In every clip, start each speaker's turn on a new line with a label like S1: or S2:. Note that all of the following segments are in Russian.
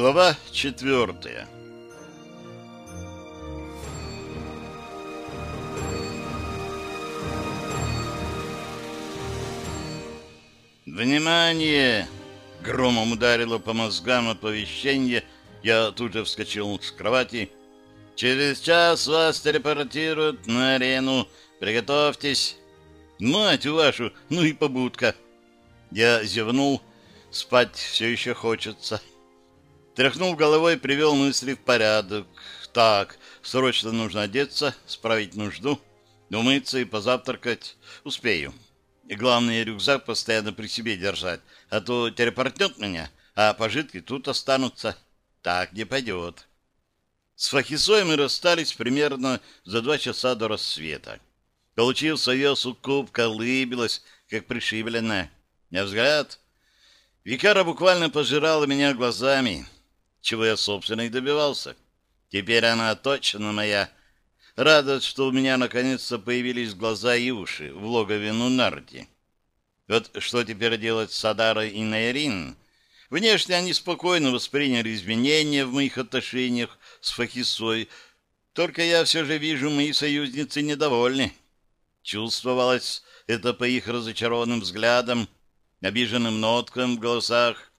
S1: Глава четвертая «Внимание!» — громом ударило по мозгам оповещение. Я тут же вскочил с кровати. «Через час вас телепортируют на арену. Приготовьтесь!» «Мать вашу! Ну и побудка!» Я зевнул. Спать все еще хочется. Тряхнул головой, привел мысли в порядок. Так, срочно нужно одеться, справить нужду, умыться и позавтракать. Успею. И главное, рюкзак постоянно при себе держать, а то телепортнет меня, а пожитки тут останутся. Так не пойдет. С Фахисой мы расстались примерно за два часа до рассвета. Получив свое суккубка, улыбилась, как пришибленная. А взгляд... Викара буквально пожирала меня глазами, чего я, собственно, и добивался. Теперь она точно моя. Радость, что у меня наконец-то появились глаза и уши в логове Нунарди. Вот что теперь делать с Адарой и Найрин? Внешне они спокойно восприняли изменения в моих отношениях с Фахисой, только я все же вижу, мои союзницы недовольны. Чувствовалось это по их разочарованным взглядам, обиженным ноткам в голосах.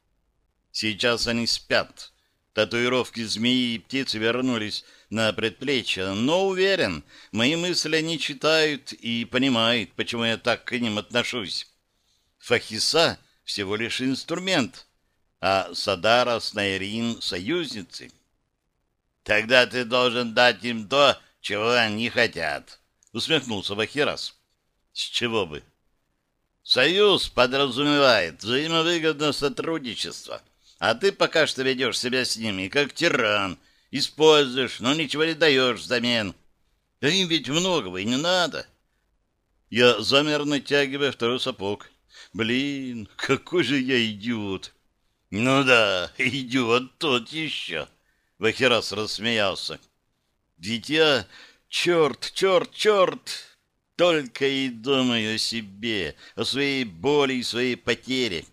S1: Сейчас они спят. Татуировки змеи и птицы вернулись на предплечье, но уверен, мои мысли они читают и понимают, почему я так к ним отношусь. Фахиса всего лишь инструмент, а Садара с Найрин — союзницы. Тогда ты должен дать им то, чего они хотят, — усмехнулся Вахирас. С чего бы? Союз подразумевает взаимовыгодное сотрудничество, а ты пока что ведешь себя с ними как тиран, используешь, но ничего не даешь взамен. Да им ведь многого и не надо. Я замер, натягивая второй сапог. Блин, какой же я идиот! Ну да, идиот тот еще. Вахерас рассмеялся. Ведь я... Черт, черт, черт! Только и думаю о себе, о своей боли и своей потере.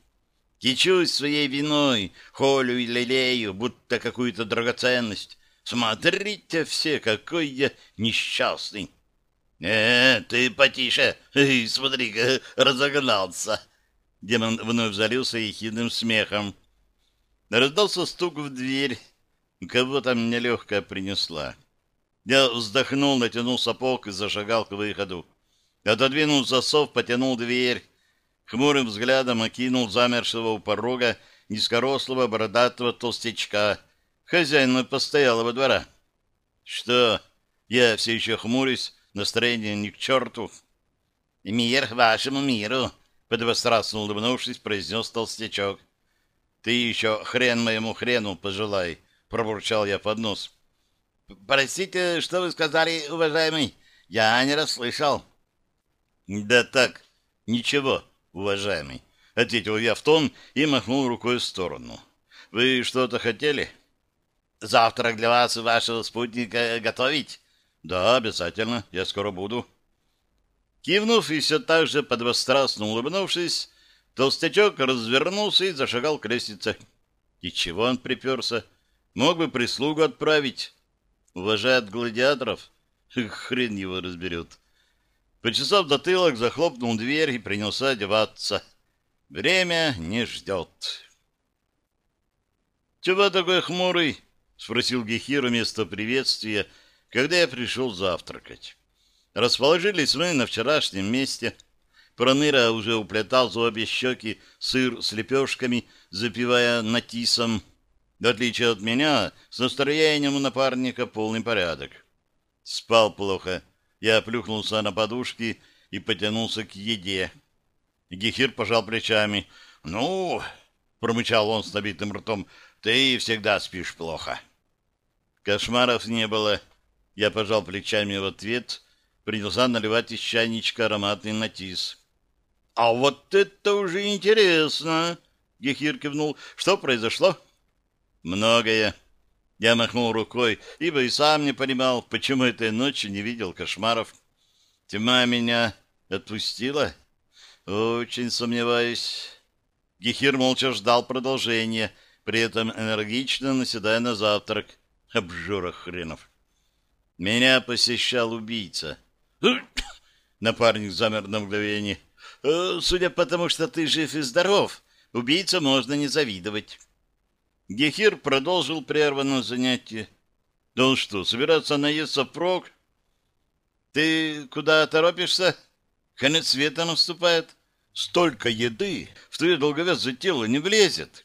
S1: Кичусь своей виной, холю и лелею, будто какую-то драгоценность. Смотрите все, какой я несчастный. «Э, ты потише, смотри-ка, разогнался!» Демон вновь залился ехидным смехом. Раздался стук в дверь. Кого-то мне легкая принесла. Я вздохнул, натянул сапог и зашагал к выходу. Отодвинул засов, потянул дверь. Хмурым взглядом окинул замершего у порога низкорослого бородатого толстячка, хозяина постоялого двора. Что? Я все еще хмурюсь, настроение ни к черту. «Мир вашему миру!» — подвострастно улыбнувшись, произнес толстячок. «Ты еще хрен моему хрену пожелай!» — пробурчал я под нос. «Простите, что вы сказали, уважаемый? Я не расслышал». «Да так, ничего, уважаемый», — ответил я в тон и махнул рукой в сторону. «Вы что-то хотели?» «Завтрак для вас и вашего спутника готовить?» «Да, обязательно, я скоро буду». Кивнув и все так же подвострастно улыбнувшись, толстячок развернулся и зашагал к лестнице. И чего он приперся? Мог бы прислугу отправить. Уважает гладиаторов? Хрен его разберет. Почесав затылок, захлопнул дверь и принялся одеваться. Время не ждет. «Чего такой хмурый?» — спросил Гехир вместо приветствия, когда я пришел завтракать. Расположились мы на вчерашнем месте. Проныра уже уплетал за обе щеки сыр с лепешками, запивая натисом. В отличие от меня, с настроением у напарника полный порядок. Спал плохо. Я плюхнулся на подушки и потянулся к еде. Гехир пожал плечами. «Ну...» — промычал он с набитым ртом. «Ты всегда спишь плохо». Кошмаров не было. Я пожал плечами в ответ, принялся наливать из чайничка ароматный натис. «А вот это уже интересно!» — Гехир кивнул. «Что произошло?» «Многое». Я махнул рукой, ибо и сам не понимал, почему этой ночью не видел кошмаров. Тьма меня отпустила? Очень сомневаюсь. Гехир молча ждал продолжения, при этом энергично наседая на завтрак. Обжора хренов. Меня посещал убийца. Напарник замер на мгновение. «Э, судя по тому, что ты жив и здоров, убийца можно не завидовать. Гехир продолжил прерванное занятие. Да он что, собирается наесться впрок? Ты куда торопишься? Конец света наступает. Столько еды в твое долговязое тело не влезет.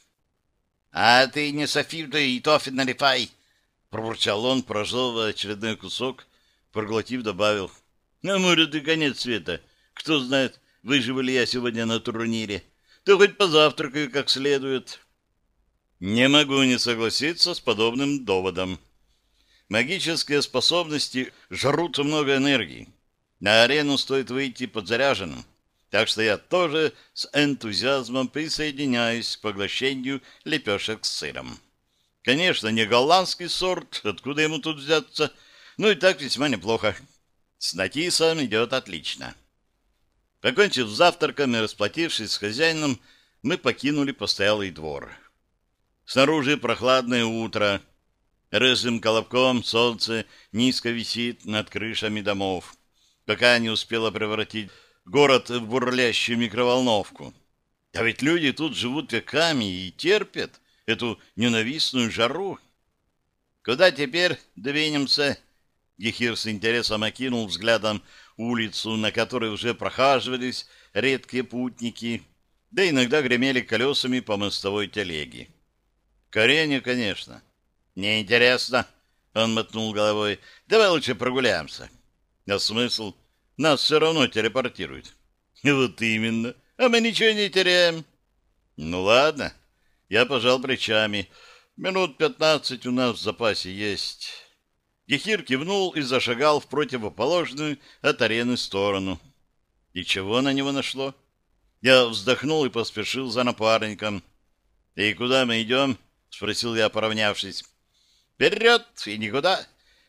S1: А ты не софиты и тофи налипай, пробурчал он, прожевывая очередной кусок, проглотив, добавил. На море ты конец света. Кто знает, выживу ли я сегодня на турнире. Ты хоть позавтракай как следует. Не могу не согласиться с подобным доводом. Магические способности жрут много энергии. На арену стоит выйти подзаряженным. Так что я тоже с энтузиазмом присоединяюсь к поглощению лепешек с сыром. Конечно, не голландский сорт, откуда ему тут взяться, но и так весьма неплохо. С Натисом идет отлично. Покончив завтраком и расплатившись с хозяином, мы покинули постоялый двор. Снаружи прохладное утро. Рыжим колобком солнце низко висит над крышами домов, пока не успело превратить город в бурлящую микроволновку. А ведь люди тут живут веками и терпят эту ненавистную жару. Куда теперь двинемся? Гехир с интересом окинул взглядом улицу, на которой уже прохаживались редкие путники, да иногда гремели колесами по мостовой телеге. Корене, конечно. Неинтересно. Он мотнул головой. Давай лучше прогуляемся. А смысл? Нас все равно телепортируют. Вот именно. А мы ничего не теряем. Ну ладно. Я пожал плечами. Минут пятнадцать у нас в запасе есть. Гехир кивнул и зашагал в противоположную от арены сторону. И чего на него нашло? Я вздохнул и поспешил за напарником. «И куда мы идем?» — спросил я, поравнявшись. «Вперед и никуда.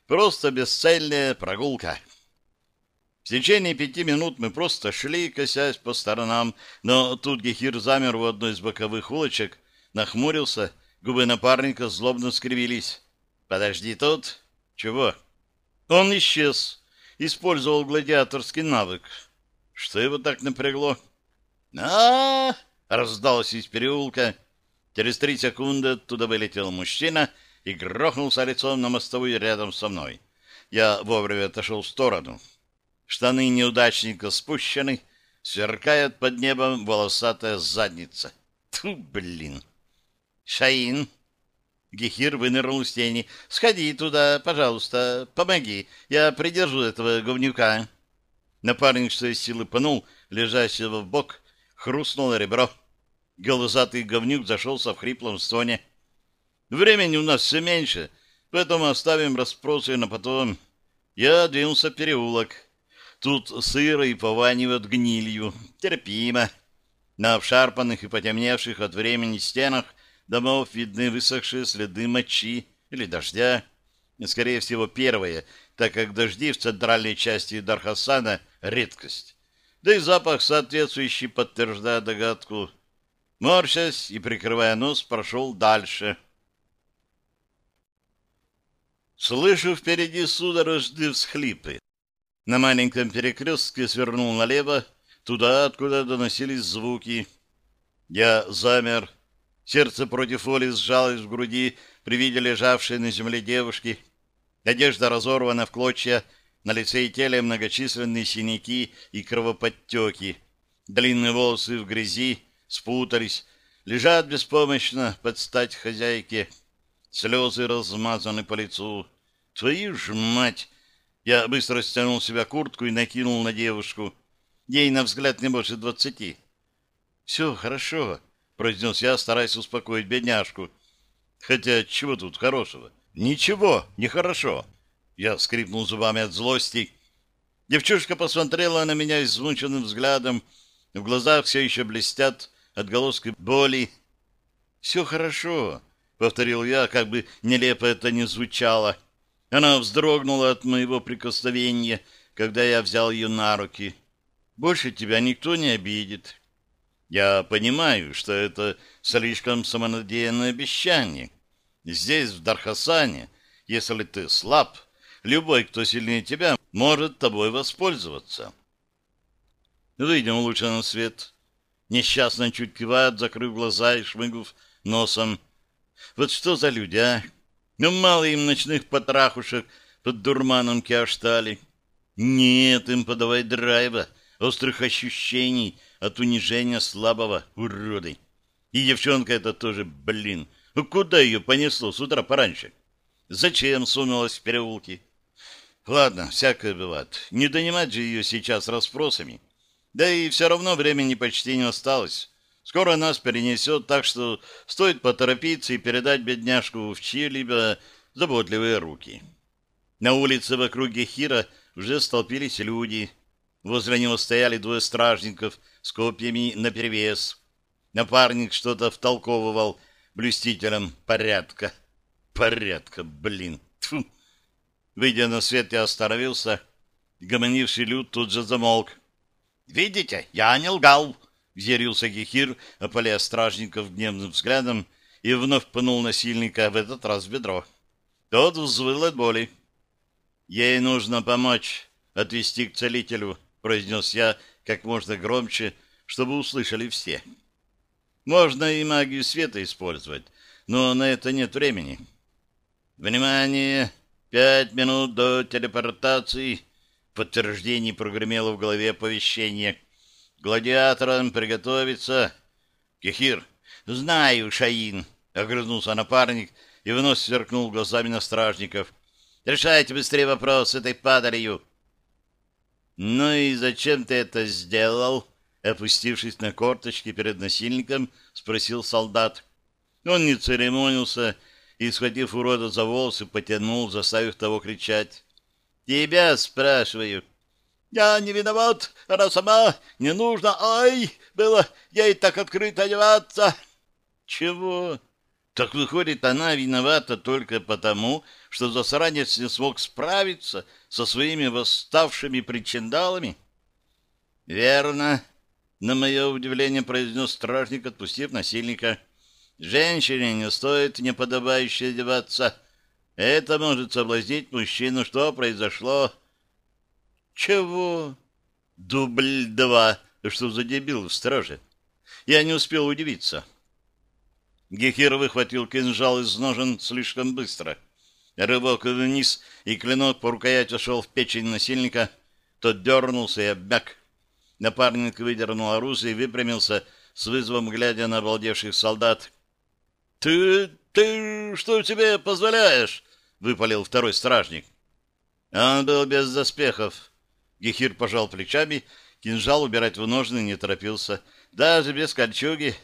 S1: Просто бесцельная прогулка». В течение пяти минут мы просто шли, косясь по сторонам, но тут Гехир замер в одной из боковых улочек, нахмурился, губы напарника злобно скривились. «Подожди тут». «Чего?» Он исчез, использовал гладиаторский навык. Что его так напрягло? а, -а, -а раздалось из переулка. Через три секунды оттуда вылетел мужчина и грохнулся лицом на мостовую рядом со мной. Я вовремя отошел в сторону. Штаны неудачника спущены, сверкает под небом волосатая задница. Тьфу, блин! Шаин! Гехир вынырнул из тени. «Сходи туда, пожалуйста, помоги. Я придержу этого говнюка». Напарник, что из силы пнул лежащего в бок, хрустнуло ребро. Голозатый говнюк зашелся в хриплом стоне. Времени у нас все меньше, поэтому оставим расспросы на потом. Я двинулся в переулок. Тут сыро и пованивает гнилью. Терпимо. На обшарпанных и потемневших от времени стенах домов видны высохшие следы мочи или дождя. Скорее всего, первое, так как дожди в центральной части Дархасана — редкость. Да и запах соответствующий подтверждает догадку — Морщась и прикрывая нос, прошел дальше. Слышу впереди судорожные всхлипы. На маленьком перекрестке свернул налево, туда, откуда доносились звуки. Я замер. Сердце против воли сжалось в груди при виде лежавшей на земле девушки. Одежда разорвана в клочья, на лице и теле многочисленные синяки и кровоподтеки. Длинные волосы в грязи, спутались, лежат беспомощно под стать хозяйке. Слезы размазаны по лицу. Твою ж мать! Я быстро стянул себя куртку и накинул на девушку. Ей, на взгляд, не больше двадцати. «Все хорошо», — произнес я, стараясь успокоить бедняжку. «Хотя чего тут хорошего? Ничего, нехорошо». Я скрипнул зубами от злости. Девчушка посмотрела на меня измученным взглядом. В глазах все еще блестят отголоски боли. «Все хорошо», — повторил я, как бы нелепо это ни звучало. Она вздрогнула от моего прикосновения, когда я взял ее на руки. «Больше тебя никто не обидит». Я понимаю, что это слишком самонадеянное обещание. Здесь, в Дархасане, если ты слаб, любой, кто сильнее тебя, может тобой воспользоваться. Выйдем лучше на свет. Несчастно чуть кивает, закрыв глаза и шмыгнув носом. Вот что за люди, а? Ну, мало им ночных потрахушек под дурманом киаштали. Нет им подавай драйва, острых ощущений от унижения слабого уроды. И девчонка эта тоже, блин, ну куда ее понесло с утра пораньше? Зачем сунулась в переулки? Ладно, всякое бывает. Не донимать же ее сейчас расспросами. Да и все равно времени почти не осталось. Скоро нас перенесет, так что стоит поторопиться и передать бедняжку в чьи-либо заботливые руки. На улице вокруг Гехира уже столпились люди. Возле него стояли двое стражников с копьями наперевес. Напарник что-то втолковывал блюстителям порядка. Порядка, блин. Тьфу. Выйдя на свет, я остановился. Гомонивший люд тут же замолк. «Видите, я не лгал!» — взъярился Гехир, опаляя стражников гневным взглядом, и вновь пнул насильника в этот раз в бедро. Тот взвыл от боли. «Ей нужно помочь, отвести к целителю», — произнес я как можно громче, чтобы услышали все. «Можно и магию света использовать, но на это нет времени». «Внимание! Пять минут до телепортации!» Подтверждении прогремело в голове оповещение. «Гладиаторам приготовиться!» «Кехир!» «Знаю, Шаин!» — огрызнулся напарник и вновь сверкнул глазами на стражников. «Решайте быстрее вопрос с этой падалью!» «Ну и зачем ты это сделал?» Опустившись на корточки перед насильником, спросил солдат. Он не церемонился и, схватив урода за волосы, потянул, заставив того кричать. «Тебя спрашиваю». «Я не виноват, она сама, не нужно, ай, было ей так открыто одеваться». «Чего?» «Так выходит, она виновата только потому, что засранец не смог справиться со своими восставшими причиндалами?» «Верно», — на мое удивление произнес стражник, отпустив насильника. Женщине не стоит неподобающе одеваться. Это может соблазнить мужчину. Что произошло? Чего? Дубль два. Что за дебил в страже? Я не успел удивиться. Гехир выхватил кинжал из ножен слишком быстро. Рывок вниз, и клинок по рукояти шел в печень насильника. Тот дернулся и обмяк. Напарник выдернул оружие и выпрямился, с вызовом глядя на обалдевших солдат. «Ты... ты... что тебе позволяешь?» — выпалил второй стражник. Он был без доспехов. Гехир пожал плечами, кинжал убирать в ножны не торопился. Даже без кольчуги.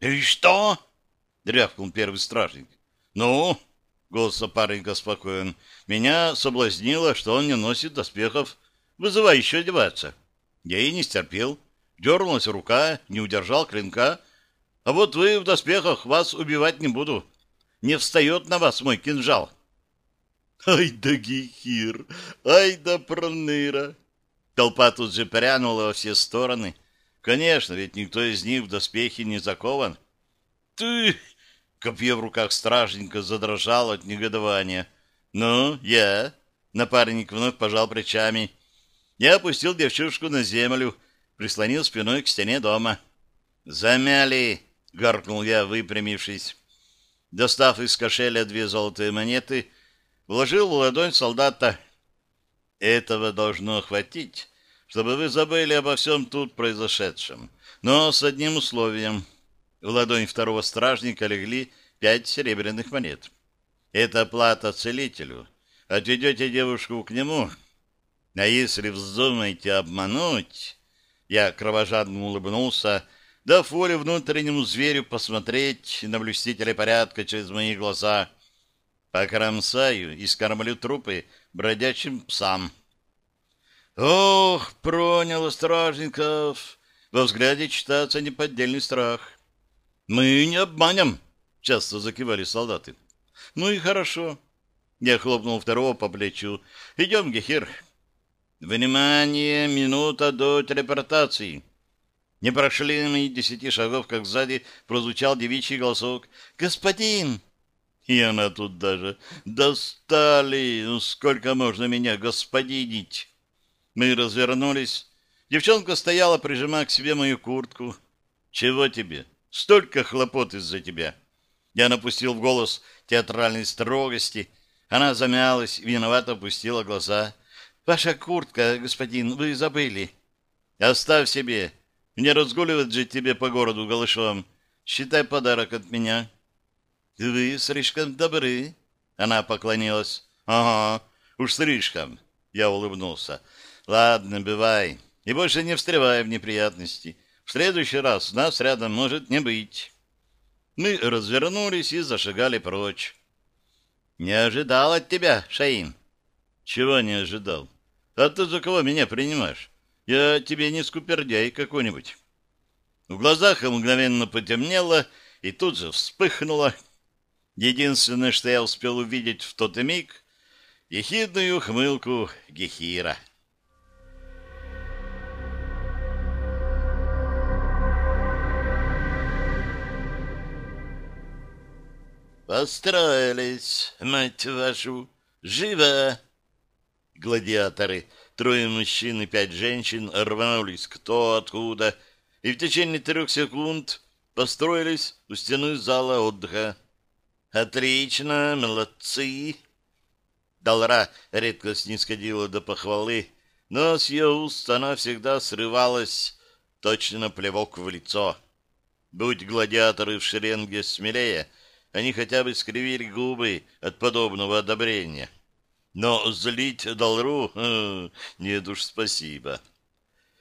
S1: «И что?» — рявкнул первый стражник. «Ну?» — голос напарника спокоен. «Меня соблазнило, что он не носит доспехов. Вызывай еще одеваться». Я и не стерпел. Дернулась рука, не удержал клинка, а вот вы в доспехах, вас убивать не буду. Не встает на вас мой кинжал. Ай да гихир, ай да проныра. Толпа тут же прянула во все стороны. Конечно, ведь никто из них в доспехе не закован. Ты... Копье в руках стражника задрожало от негодования. «Ну, я...» Напарник вновь пожал плечами. Я опустил девчушку на землю, прислонил спиной к стене дома. «Замяли!» гаркнул я, выпрямившись. Достав из кошеля две золотые монеты, вложил в ладонь солдата. Этого должно хватить, чтобы вы забыли обо всем тут произошедшем. Но с одним условием. В ладонь второго стражника легли пять серебряных монет. Это плата целителю. Отведете девушку к нему, а если вздумаете обмануть... Я кровожадно улыбнулся, дав волю внутреннему зверю посмотреть на блюстителя порядка через мои глаза. Покромсаю и скормлю трупы бродячим псам. Ох, проняло стражников! Во взгляде читается неподдельный страх. Мы не обманем, часто закивали солдаты. Ну и хорошо. Я хлопнул второго по плечу. Идем, Гехир. Внимание, минута до телепортации. Не прошли мы десяти шагов, как сзади прозвучал девичий голосок. «Господин!» И она тут даже. «Достали! Ну, сколько можно меня господинить?» Мы развернулись. Девчонка стояла, прижимая к себе мою куртку. «Чего тебе? Столько хлопот из-за тебя!» Я напустил в голос театральной строгости. Она замялась, виновато опустила глаза. «Ваша куртка, господин, вы забыли». «Оставь себе. Не разгуливать же тебе по городу голышом. Считай подарок от меня». «Вы слишком добры», — она поклонилась. «Ага, уж слишком», — я улыбнулся. Ладно, бывай. И больше не встревай в неприятности. В следующий раз нас рядом может не быть. Мы развернулись и зашагали прочь. Не ожидал от тебя, Шаин. Чего не ожидал? А ты за кого меня принимаешь? Я тебе не скупердяй какой-нибудь. В глазах мгновенно потемнело и тут же вспыхнуло. Единственное, что я успел увидеть в тот миг, ехидную хмылку Гехира. «Построились, мать вашу! Живо!» Гладиаторы, трое мужчин и пять женщин, рванулись кто откуда, и в течение трех секунд построились у стены зала отдыха. «Отлично, молодцы!» Долра редко снисходила до похвалы, но с ее уст она всегда срывалась, точно плевок в лицо. Будь гладиаторы в шеренге смелее — они хотя бы скривили губы от подобного одобрения. Но злить Далру э, нет уж спасибо.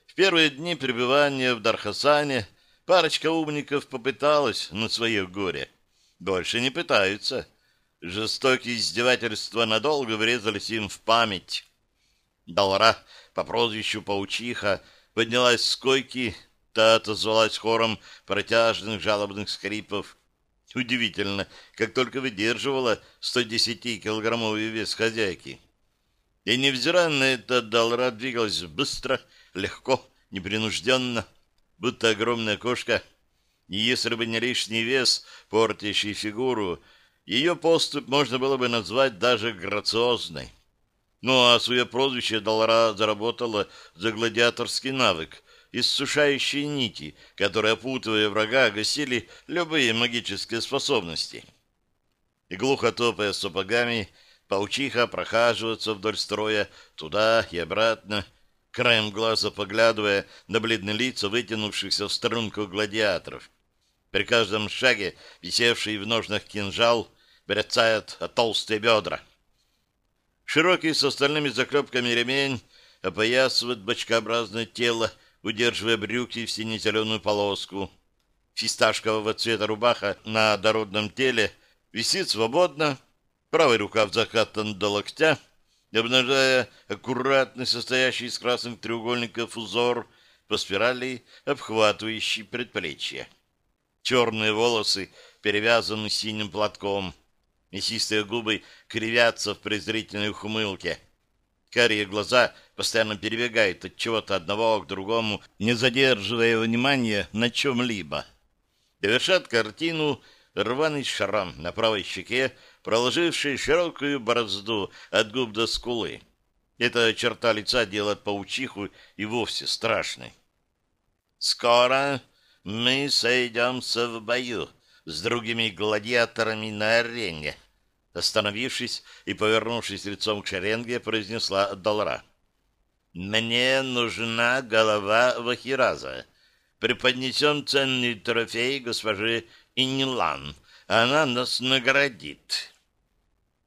S1: В первые дни пребывания в Дархасане парочка умников попыталась на свое горе. Больше не пытаются. Жестокие издевательства надолго врезались им в память. Далра по прозвищу Паучиха поднялась с койки, та отозвалась хором протяжных жалобных скрипов. Удивительно, как только выдерживала 110-килограммовый вес хозяйки. И невзирая на это, Далра двигалась быстро, легко, непринужденно, будто огромная кошка. И если бы не лишний вес, портящий фигуру, ее поступь можно было бы назвать даже грациозной. Ну а свое прозвище Далра заработала за гладиаторский навык, иссушающие нити, которые, опутывая врага, гасили любые магические способности. И глухо топая сапогами, паучиха прохаживается вдоль строя туда и обратно, краем глаза поглядывая на бледные лица вытянувшихся в струнку гладиаторов. При каждом шаге висевший в ножнах кинжал брецает от толстые бедра. Широкий с остальными заклепками ремень опоясывает бочкообразное тело, удерживая брюки в сине-зеленую полоску. Фисташкового цвета рубаха на дородном теле висит свободно, правый рукав закатан до локтя, обнажая аккуратный, состоящий из красных треугольников узор по спирали, обхватывающий предплечье. Черные волосы перевязаны синим платком. Мясистые губы кривятся в презрительной ухмылке. Карие глаза постоянно перебегают от чего-то одного к другому, не задерживая внимания на чем-либо. Довершат картину рваный шрам на правой щеке, проложивший широкую борозду от губ до скулы. Эта черта лица делает паучиху и вовсе страшной. «Скоро мы сойдемся в бою с другими гладиаторами на арене», Остановившись и повернувшись лицом к шеренге, произнесла Долра. «Мне нужна голова Вахираза. Преподнесем ценный трофей госпожи Инилан. Она нас наградит».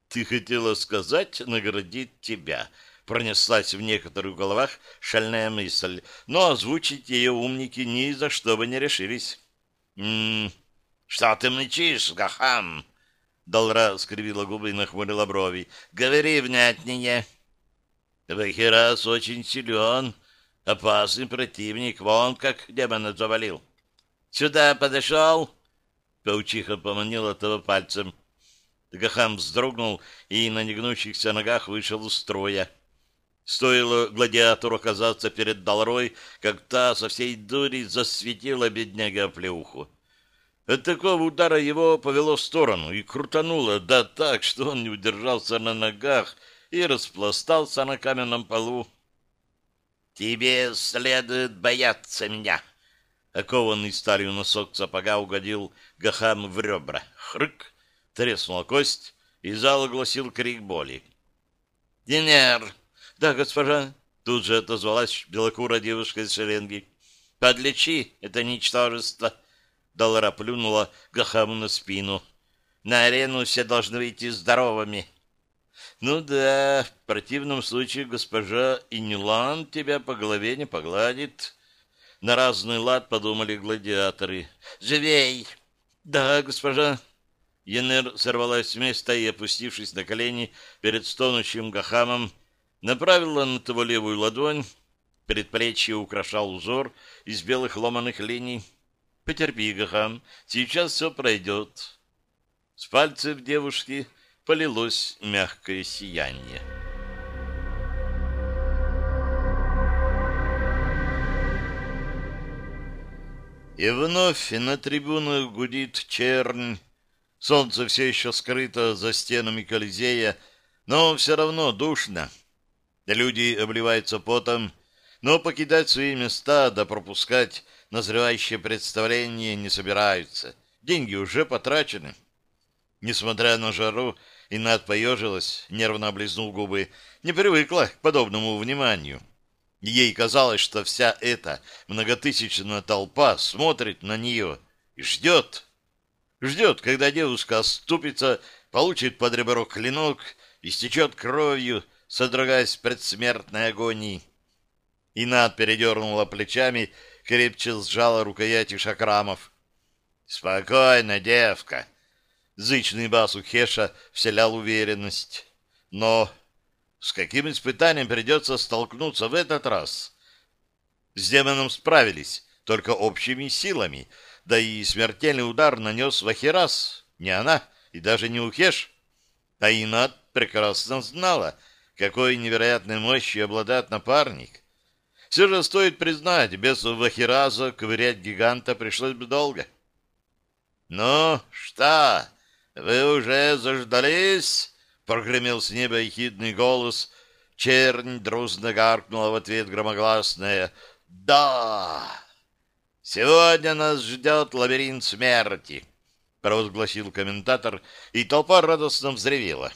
S1: «Ты хотела сказать, наградит тебя», — пронеслась в некоторых головах шальная мысль, но озвучить ее умники ни за что бы не решились. «М -м, «Что ты мычишь, Гахам?» Долра скривила губы и нахмурила брови. «Говори внятнее». «Вахирас очень силен, опасный противник, вон как демона завалил». «Сюда подошел?» Паучиха поманила того пальцем. Гахам вздрогнул и на негнущихся ногах вышел из строя. Стоило гладиатору оказаться перед Долрой, как та со всей дури засветила бедняга оплеуху. От такого удара его повело в сторону и крутануло, да так, что он не удержался на ногах и распластался на каменном полу. «Тебе следует бояться меня!» Окованный сталью носок сапога угодил Гахам в ребра. Хрык! Треснула кость, и зал огласил крик боли. «Динер!» «Да, госпожа!» Тут же отозвалась белокурая девушка из шеренги. «Подлечи это ничтожество!» Доллара плюнула Гахаму на спину. «На арену все должны выйти здоровыми!» «Ну да, в противном случае госпожа Инюлан тебя по голове не погладит». На разный лад подумали гладиаторы. «Живей!» «Да, госпожа!» Янер сорвалась с места и, опустившись на колени перед стонущим Гахамом, направила на того левую ладонь, предплечье украшал узор из белых ломаных линий. «Потерпи, Гахам, сейчас все пройдет». С пальцев девушки полилось мягкое сияние. И вновь на трибунах гудит чернь. Солнце все еще скрыто за стенами Колизея, но все равно душно. Люди обливаются потом, но покидать свои места да пропускать назревающее представление не собираются. Деньги уже потрачены. Несмотря на жару, Инат поежилась, нервно облизнул губы, не привыкла к подобному вниманию. Ей казалось, что вся эта многотысячная толпа смотрит на нее и ждет. Ждет, когда девушка оступится, получит под ребро клинок, истечет кровью, содрогаясь в предсмертной агонии. Инат передернула плечами, крепче сжала рукояти шакрамов. «Спокойно, девка!» Зычный бас у Хеша вселял уверенность. «Но с каким испытанием придется столкнуться в этот раз?» С демоном справились, только общими силами, да и смертельный удар нанес Вахирас, не она и даже не Ухеш. А Инат прекрасно знала, какой невероятной мощью обладает напарник. Все же стоит признать, без Вахираза ковырять гиганта пришлось бы долго. «Ну что, вы уже заждались?» — прогремел с неба ехидный голос. Чернь дружно гаркнула в ответ громогласное «Да!» «Сегодня нас ждет лабиринт смерти», — провозгласил комментатор, и толпа радостно взревела.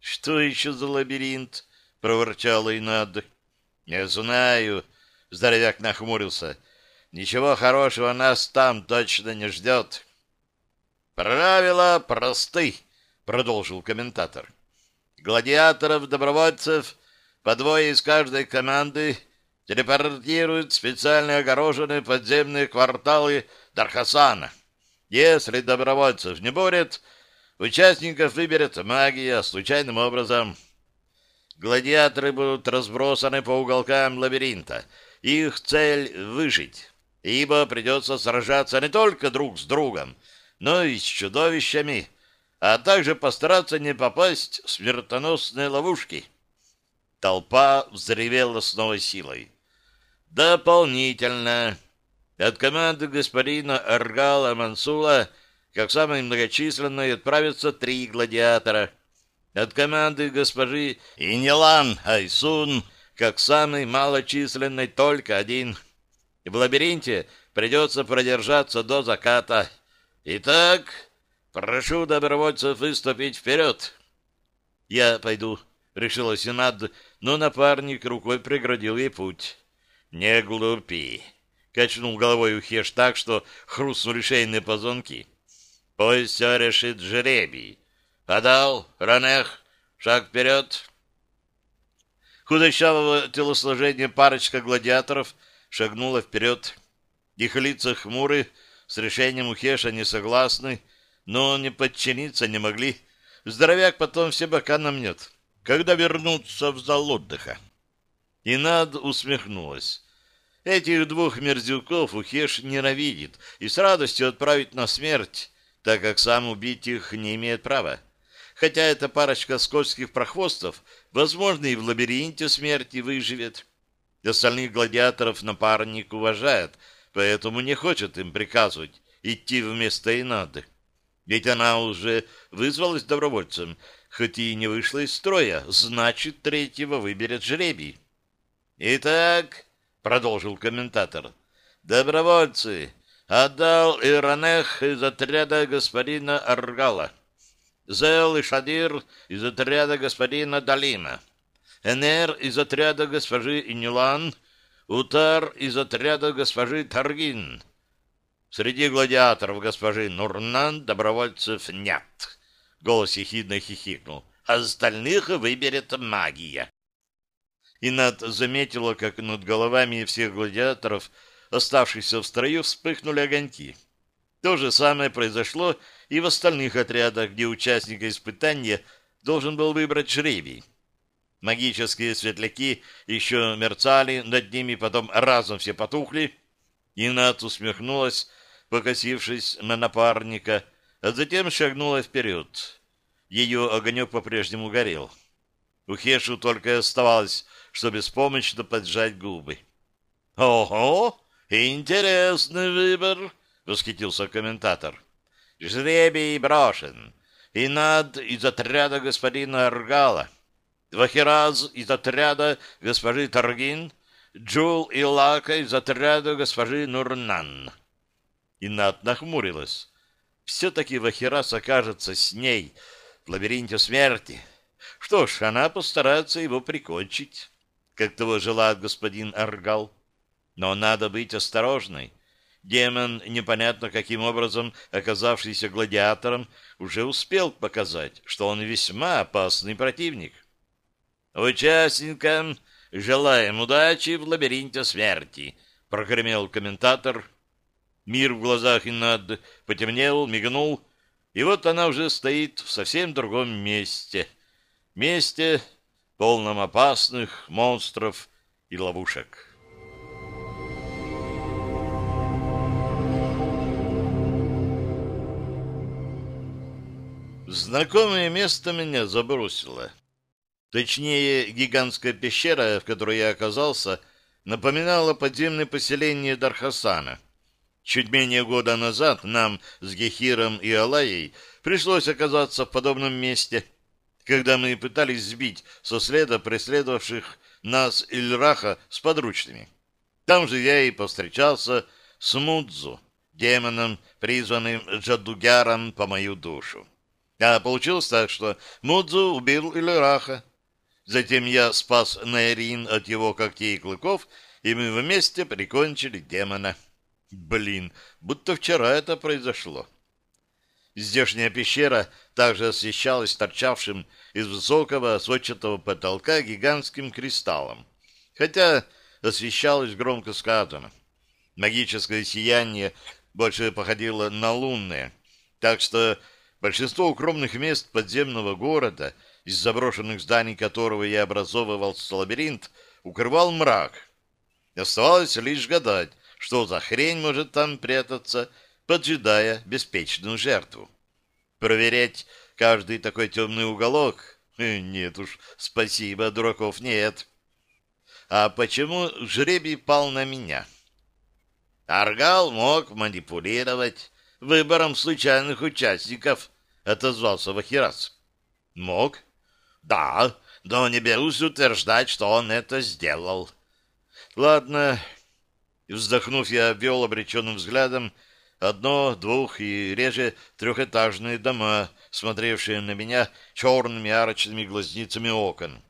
S1: «Что еще за лабиринт?» — проворчала Инад. «Не знаю», — здоровяк нахмурился. «Ничего хорошего нас там точно не ждет». «Правила просты», — продолжил комментатор. «Гладиаторов-добровольцев по двое из каждой команды телепортируют специально огороженные подземные кварталы Дархасана. Если добровольцев не будет, Участников выберет магия случайным образом. Гладиаторы будут разбросаны по уголкам лабиринта. Их цель — выжить, ибо придется сражаться не только друг с другом, но и с чудовищами, а также постараться не попасть в смертоносные ловушки. Толпа взревела с новой силой. Дополнительно от команды господина Аргала Мансула — как самой многочисленной отправятся три гладиатора. От команды госпожи Инелан Айсун, как самый малочисленной, только один. В лабиринте придется продержаться до заката. Итак, прошу добровольцев выступить вперед. Я пойду, решила Сенад, но напарник рукой преградил ей путь. Не глупи. Качнул головой Ухеш так, что хрустнули шейные позвонки. Пусть все решит жребий. Подал, Ранех, шаг вперед. Худощавого телосложения парочка гладиаторов шагнула вперед. Их лица хмуры, с решением Ухеша не согласны, но не подчиниться не могли. Здоровяк потом все бока намнет, когда вернутся в зал отдыха. И над усмехнулась. Этих двух мерзюков Ухеш ненавидит и с радостью отправит на смерть, так как сам убить их не имеет права. Хотя эта парочка скользких прохвостов, возможно, и в лабиринте смерти выживет. Остальных гладиаторов напарник уважает, поэтому не хочет им приказывать идти вместо Инады. Ведь она уже вызвалась добровольцем, хоть и не вышла из строя, значит, третьего выберет жребий. «Итак», — продолжил комментатор, — «добровольцы, отдал Иранех из отряда господина Аргала, Зел и Шадир из отряда господина Далима, Энер из отряда госпожи Инюлан, Утар из отряда госпожи Таргин. Среди гладиаторов госпожи Нурнан добровольцев нет. Голос ехидно хихикнул. Остальных выберет магия. И Над заметила, как над головами всех гладиаторов, оставшихся в строю, вспыхнули огоньки. То же самое произошло и в остальных отрядах, где участника испытания должен был выбрать жребий. Магические светляки еще мерцали над ними, потом разом все потухли. И Нат усмехнулась, покосившись на напарника, а затем шагнула вперед. Ее огонек по-прежнему горел. У Хешу только оставалось, что беспомощно поджать губы. — Ого! Интересный выбор! — восхитился комментатор. — Жребий брошен. И над из отряда господина Аргала. Вахираз из отряда госпожи Таргин, Джул и Лака из отряда госпожи Нурнан. Инат нахмурилась. Все-таки Вахираз окажется с ней в лабиринте смерти. Что ж, она постарается его прикончить, как того желает господин Аргал. Но надо быть осторожной. Демон, непонятно каким образом оказавшийся гладиатором, уже успел показать, что он весьма опасный противник. «Участникам желаем удачи в лабиринте смерти», — прогремел комментатор. Мир в глазах Иннад потемнел, мигнул, и вот она уже стоит в совсем другом месте. Месте, полном опасных монстров и ловушек. Знакомое место меня забросило. Точнее, гигантская пещера, в которой я оказался, напоминала подземное поселение Дархасана. Чуть менее года назад нам с Гехиром и Алаей пришлось оказаться в подобном месте, когда мы пытались сбить со следа преследовавших нас Ильраха с подручными. Там же я и повстречался с Мудзу, демоном, призванным Джадугяром по мою душу. А получилось так, что Мудзу убил Ильраха, Затем я спас Найрин от его когтей и клыков, и мы вместе прикончили демона. Блин, будто вчера это произошло. Здешняя пещера также освещалась торчавшим из высокого сводчатого потолка гигантским кристаллом. Хотя освещалось громко сказано. Магическое сияние больше походило на лунное, так что большинство укромных мест подземного города — из заброшенных зданий которого я образовывался лабиринт, укрывал мрак. Оставалось лишь гадать, что за хрень может там прятаться, поджидая беспечную жертву. Проверять каждый такой темный уголок? Э, нет уж, спасибо, дураков нет. А почему жребий пал на меня? Аргал мог манипулировать выбором случайных участников, отозвался Вахирас. Мог, да, но не берусь утверждать, что он это сделал. Ладно. Вздохнув, я обвел обреченным взглядом одно, двух и реже трехэтажные дома, смотревшие на меня черными арочными глазницами окон.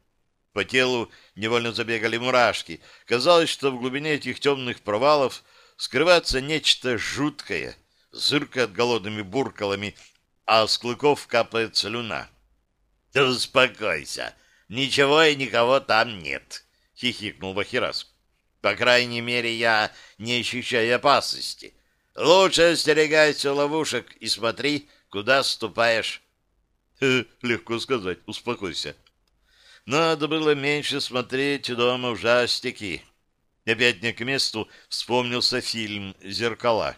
S1: По телу невольно забегали мурашки. Казалось, что в глубине этих темных провалов скрывается нечто жуткое, зыркает голодными буркалами, а с клыков капает слюна. Да успокойся. Ничего и никого там нет, хихикнул Бахирас. По крайней мере, я не ощущаю опасности. Лучше остерегайся ловушек и смотри, куда ступаешь. Легко сказать, успокойся. Надо было меньше смотреть дома ужастики. Опять не к месту вспомнился фильм «Зеркала».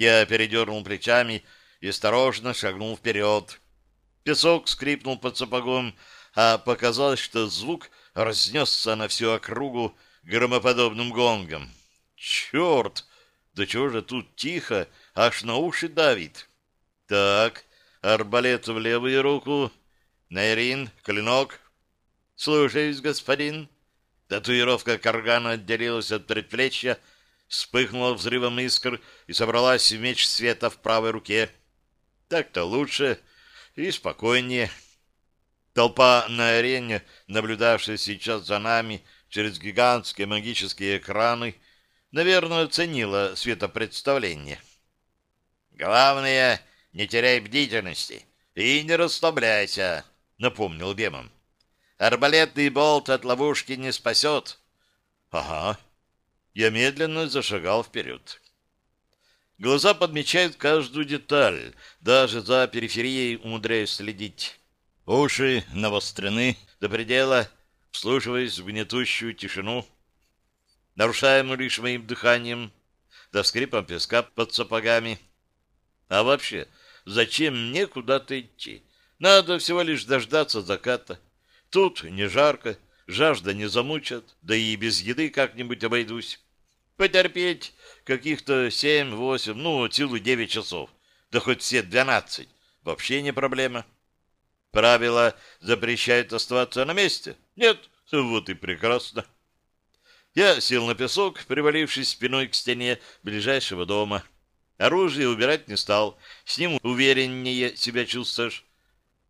S1: Я передернул плечами и осторожно шагнул вперед. Песок скрипнул под сапогом, а показалось, что звук разнесся на всю округу громоподобным гонгом. Черт! Да чего же тут тихо, аж на уши давит. Так, арбалет в левую руку, Найрин, клинок. Слушаюсь, господин. Татуировка каргана отделилась от предплечья, вспыхнула взрывом искр и собралась в меч света в правой руке. Так-то лучше и спокойнее. Толпа на арене, наблюдавшая сейчас за нами через гигантские магические экраны, наверное, оценила светопредставление. «Главное, не теряй бдительности и не расслабляйся», — напомнил Бемом. «Арбалетный болт от ловушки не спасет». «Ага». Я медленно зашагал вперед. Глаза подмечают каждую деталь, даже за периферией умудряюсь следить. Уши навострены до предела, вслушиваясь в гнетущую тишину, нарушаемую лишь моим дыханием, да скрипом песка под сапогами. А вообще, зачем мне куда-то идти? Надо всего лишь дождаться заката. Тут не жарко, жажда не замучат, да и без еды как-нибудь обойдусь. Потерпеть каких-то семь-восемь, ну, целую девять часов, да хоть все двенадцать, вообще не проблема. Правила запрещают оставаться на месте? Нет, вот и прекрасно. Я сел на песок, привалившись спиной к стене ближайшего дома. Оружие убирать не стал, с ним увереннее себя чувствуешь.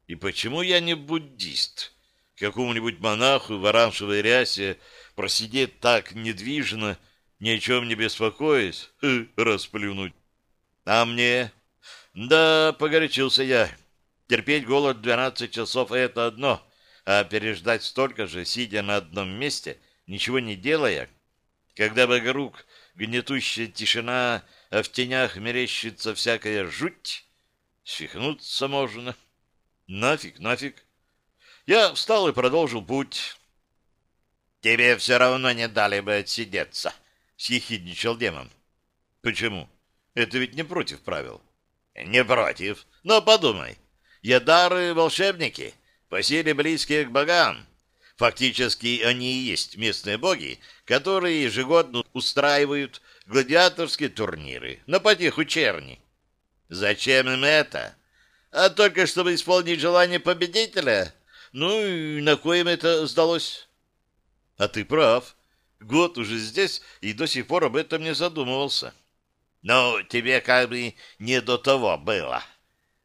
S1: И почему я не буддист? Какому-нибудь монаху в оранжевой рясе просидеть так недвижно — ни о чем не беспокоясь, расплюнуть. А мне? Да, погорячился я. Терпеть голод 12 часов — это одно, а переждать столько же, сидя на одном месте, ничего не делая, когда вокруг гнетущая тишина, а в тенях мерещится всякая жуть, свихнуться можно. Нафиг, нафиг. Я встал и продолжил путь. Тебе все равно не дали бы отсидеться, съехидничал демон. Почему? Это ведь не против правил. Не против. Но подумай. Ядары — волшебники, по силе близкие к богам. Фактически они и есть местные боги, которые ежегодно устраивают гладиаторские турниры на потеху черни. Зачем им это? А только чтобы исполнить желание победителя? Ну и на коем это сдалось? А ты прав. Год уже здесь и до сих пор об этом не задумывался. Но тебе как бы не до того было.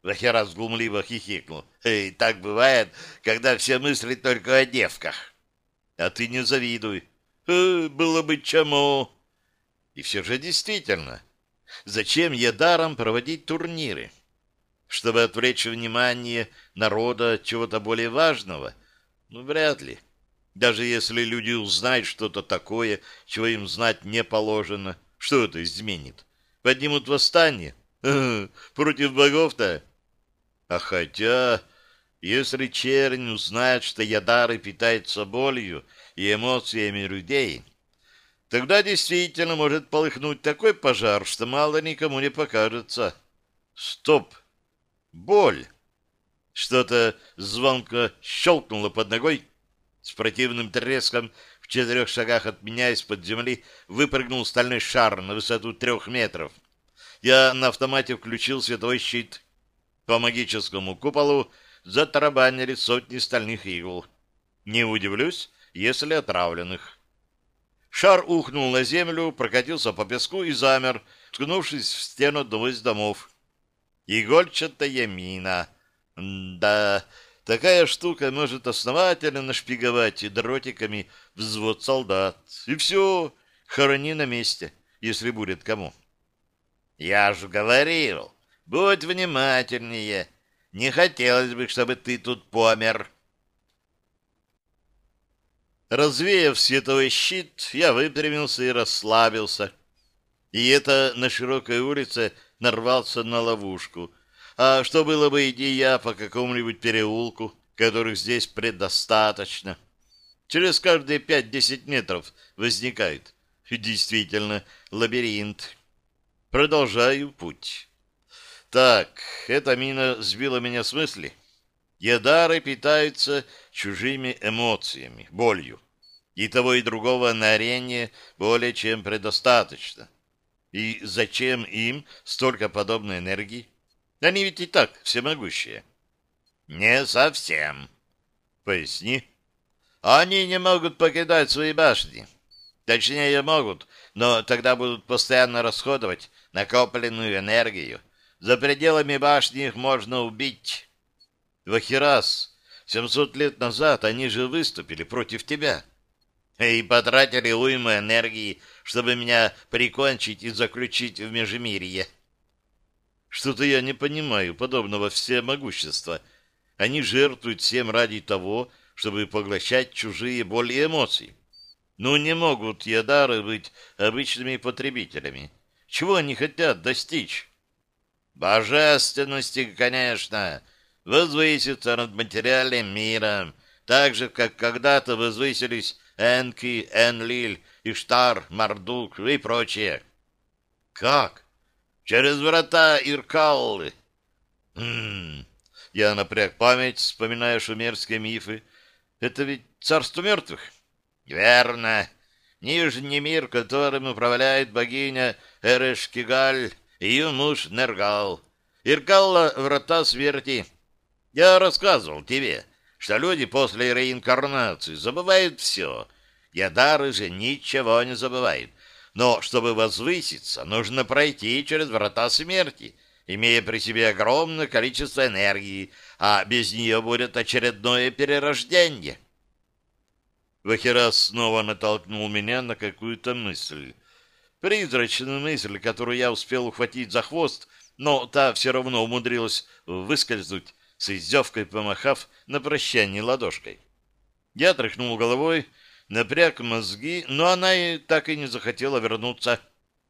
S1: Вахерас глумливо хихикнул. Эй, так бывает, когда все мысли только о девках. А ты не завидуй. Э, было бы чему. И все же действительно, зачем я даром проводить турниры? Чтобы отвлечь внимание народа от чего-то более важного? Ну, вряд ли. Даже если люди узнают что-то такое, чего им знать не положено, что это изменит? Поднимут восстание? Против богов-то? А хотя, если чернь узнает, что ядары питаются болью и эмоциями людей, тогда действительно может полыхнуть такой пожар, что мало никому не покажется. Стоп! Боль! Что-то звонко щелкнуло под ногой, с противным треском в четырех шагах от меня из-под земли выпрыгнул стальной шар на высоту трех метров. Я на автомате включил световой щит. По магическому куполу затарабанили сотни стальных игл. Не удивлюсь, если отравленных. Шар ухнул на землю, прокатился по песку и замер, ткнувшись в стену одного из домов. Игольчатая мина. Да, Такая штука может основательно нашпиговать дротиками взвод солдат. И все, хорони на месте, если будет кому. Я же говорил, будь внимательнее. Не хотелось бы, чтобы ты тут помер. Развеяв световой щит, я выпрямился и расслабился. И это на широкой улице нарвался на ловушку — а что было бы, иди я по какому-нибудь переулку, которых здесь предостаточно? Через каждые пять-десять метров возникает. Действительно, лабиринт. Продолжаю путь. Так, эта мина сбила меня с мысли. Едары питаются чужими эмоциями, болью. И того и другого на арене более чем предостаточно. И зачем им столько подобной энергии? Они ведь и так всемогущие. Не совсем. Поясни. Они не могут покидать свои башни. Точнее, могут, но тогда будут постоянно расходовать накопленную энергию. За пределами башни их можно убить. Вахирас, семьсот лет назад они же выступили против тебя. И потратили уйму энергии, чтобы меня прикончить и заключить в Межмирье. Что-то я не понимаю подобного всемогущества. Они жертвуют всем ради того, чтобы поглощать чужие боли и эмоции. Ну, не могут ядары быть обычными потребителями. Чего они хотят достичь? Божественности, конечно, возвыситься над материальным миром, так же, как когда-то возвысились Энки, Энлиль, Иштар, Мардук и прочие. Как? Через врата Иркаллы. Хм. Я напряг память, вспоминая шумерские мифы. Это ведь царство мертвых? Верно. Нижний мир, которым управляет богиня Эрешкигаль и ее муж Нергал. Иркалла — врата смерти. Я рассказывал тебе, что люди после реинкарнации забывают все. Ядары же ничего не забывают. Но чтобы возвыситься, нужно пройти через врата смерти, имея при себе огромное количество энергии, а без нее будет очередное перерождение. Вахирас снова натолкнул меня на какую-то мысль. Призрачную мысль, которую я успел ухватить за хвост, но та все равно умудрилась выскользнуть, с издевкой помахав на прощание ладошкой. Я тряхнул головой, напряг мозги, но она и так и не захотела вернуться.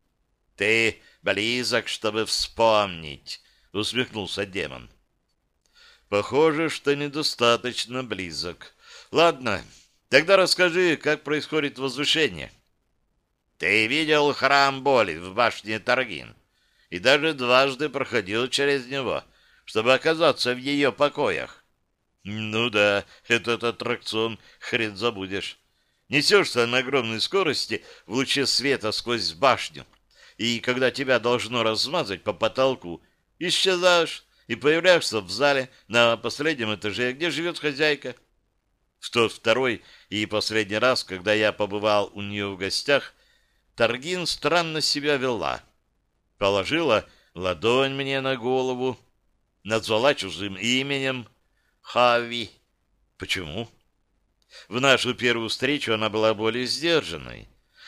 S1: — Ты близок, чтобы вспомнить, — усмехнулся демон. — Похоже, что недостаточно близок. Ладно, Тогда расскажи, как происходит возвышение. Ты видел храм боли в башне Таргин и даже дважды проходил через него, чтобы оказаться в ее покоях. Ну да, этот аттракцион хрен забудешь. Несешься на огромной скорости в луче света сквозь башню, и когда тебя должно размазать по потолку, исчезаешь и появляешься в зале на последнем этаже, где живет хозяйка. В тот второй и последний раз, когда я побывал у нее в гостях, Таргин странно себя вела. Положила ладонь мне на голову, назвала чужим именем Хави. Почему? В нашу первую встречу она была более сдержанной.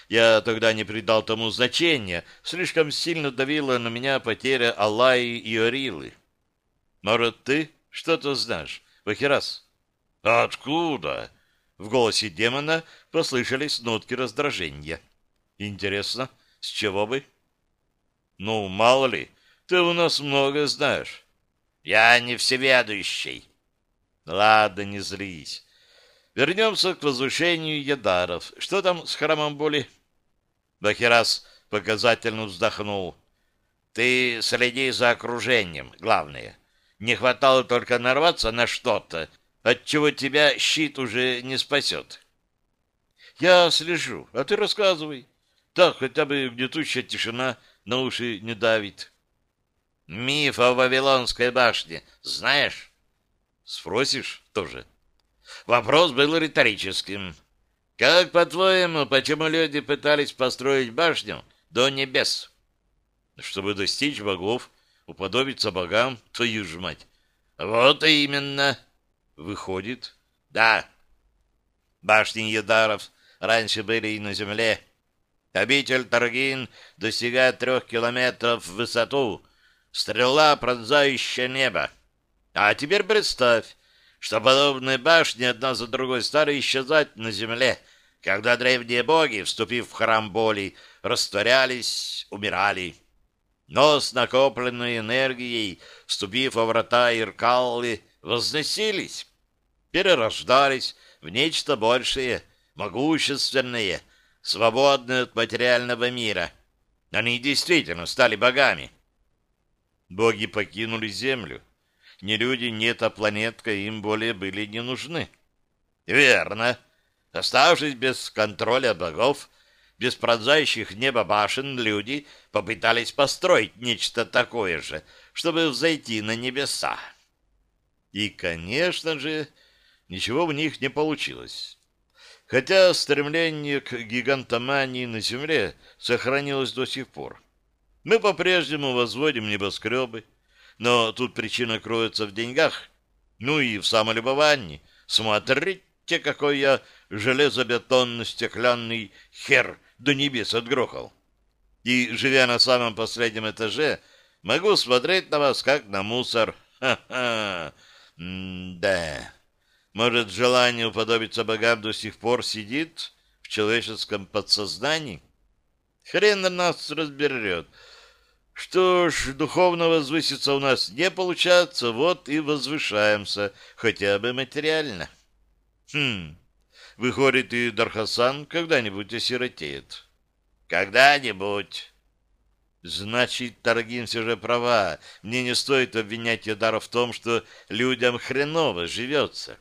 S1: Я тогда не придал тому значения, слишком сильно давила на меня потеря Аллаи и Орилы. Может, ты что-то знаешь, Вахирас? «Откуда?» В голосе демона послышались нотки раздражения. «Интересно, с чего бы?» «Ну, мало ли, ты у нас много знаешь». «Я не всеведущий». «Ладно, не злись. Вернемся к возвышению Ядаров. Что там с храмом боли?» Бахирас показательно вздохнул. «Ты следи за окружением, главное. Не хватало только нарваться на что-то, отчего тебя щит уже не спасет. Я слежу, а ты рассказывай. Так хотя бы гнетущая тишина на уши не давит. Миф о Вавилонской башне знаешь? Спросишь тоже. Вопрос был риторическим. Как, по-твоему, почему люди пытались построить башню до небес? Чтобы достичь богов, уподобиться богам, твою ж мать. Вот именно. Выходит? Да. Башни Едаров раньше были и на земле. Обитель Таргин достигает трех километров в высоту. Стрела, пронзающая небо. А теперь представь, что подобные башни одна за другой стали исчезать на земле, когда древние боги, вступив в храм боли, растворялись, умирали. Но с накопленной энергией, вступив во врата Иркаллы, возносились, перерождались в нечто большее, могущественное, свободное от материального мира. Они действительно стали богами. Боги покинули землю.
S2: Ни люди, ни эта планетка им более были не нужны. Верно. Оставшись без контроля богов, без пронзающих небо башен, люди попытались построить нечто такое же, чтобы взойти на небеса. И, конечно же, ничего в них не получилось. Хотя стремление к гигантомании на Земле сохранилось до сих пор. Мы по-прежнему возводим небоскребы, но тут причина кроется в деньгах, ну и в самолюбовании. Смотрите, какой я железобетонно-стеклянный хер до небес отгрохал. И, живя на самом последнем этаже, могу смотреть на вас, как на мусор. Ха-ха! да Может, желание уподобиться богам до сих пор сидит в человеческом подсознании? Хрен нас разберет. Что ж, духовно возвыситься у нас не получается, вот и возвышаемся, хотя бы материально. Хм, выходит, и Дархасан когда-нибудь осиротеет. Когда-нибудь. Значит, Таргин все же права. Мне не стоит обвинять Ядара в том, что людям хреново живется.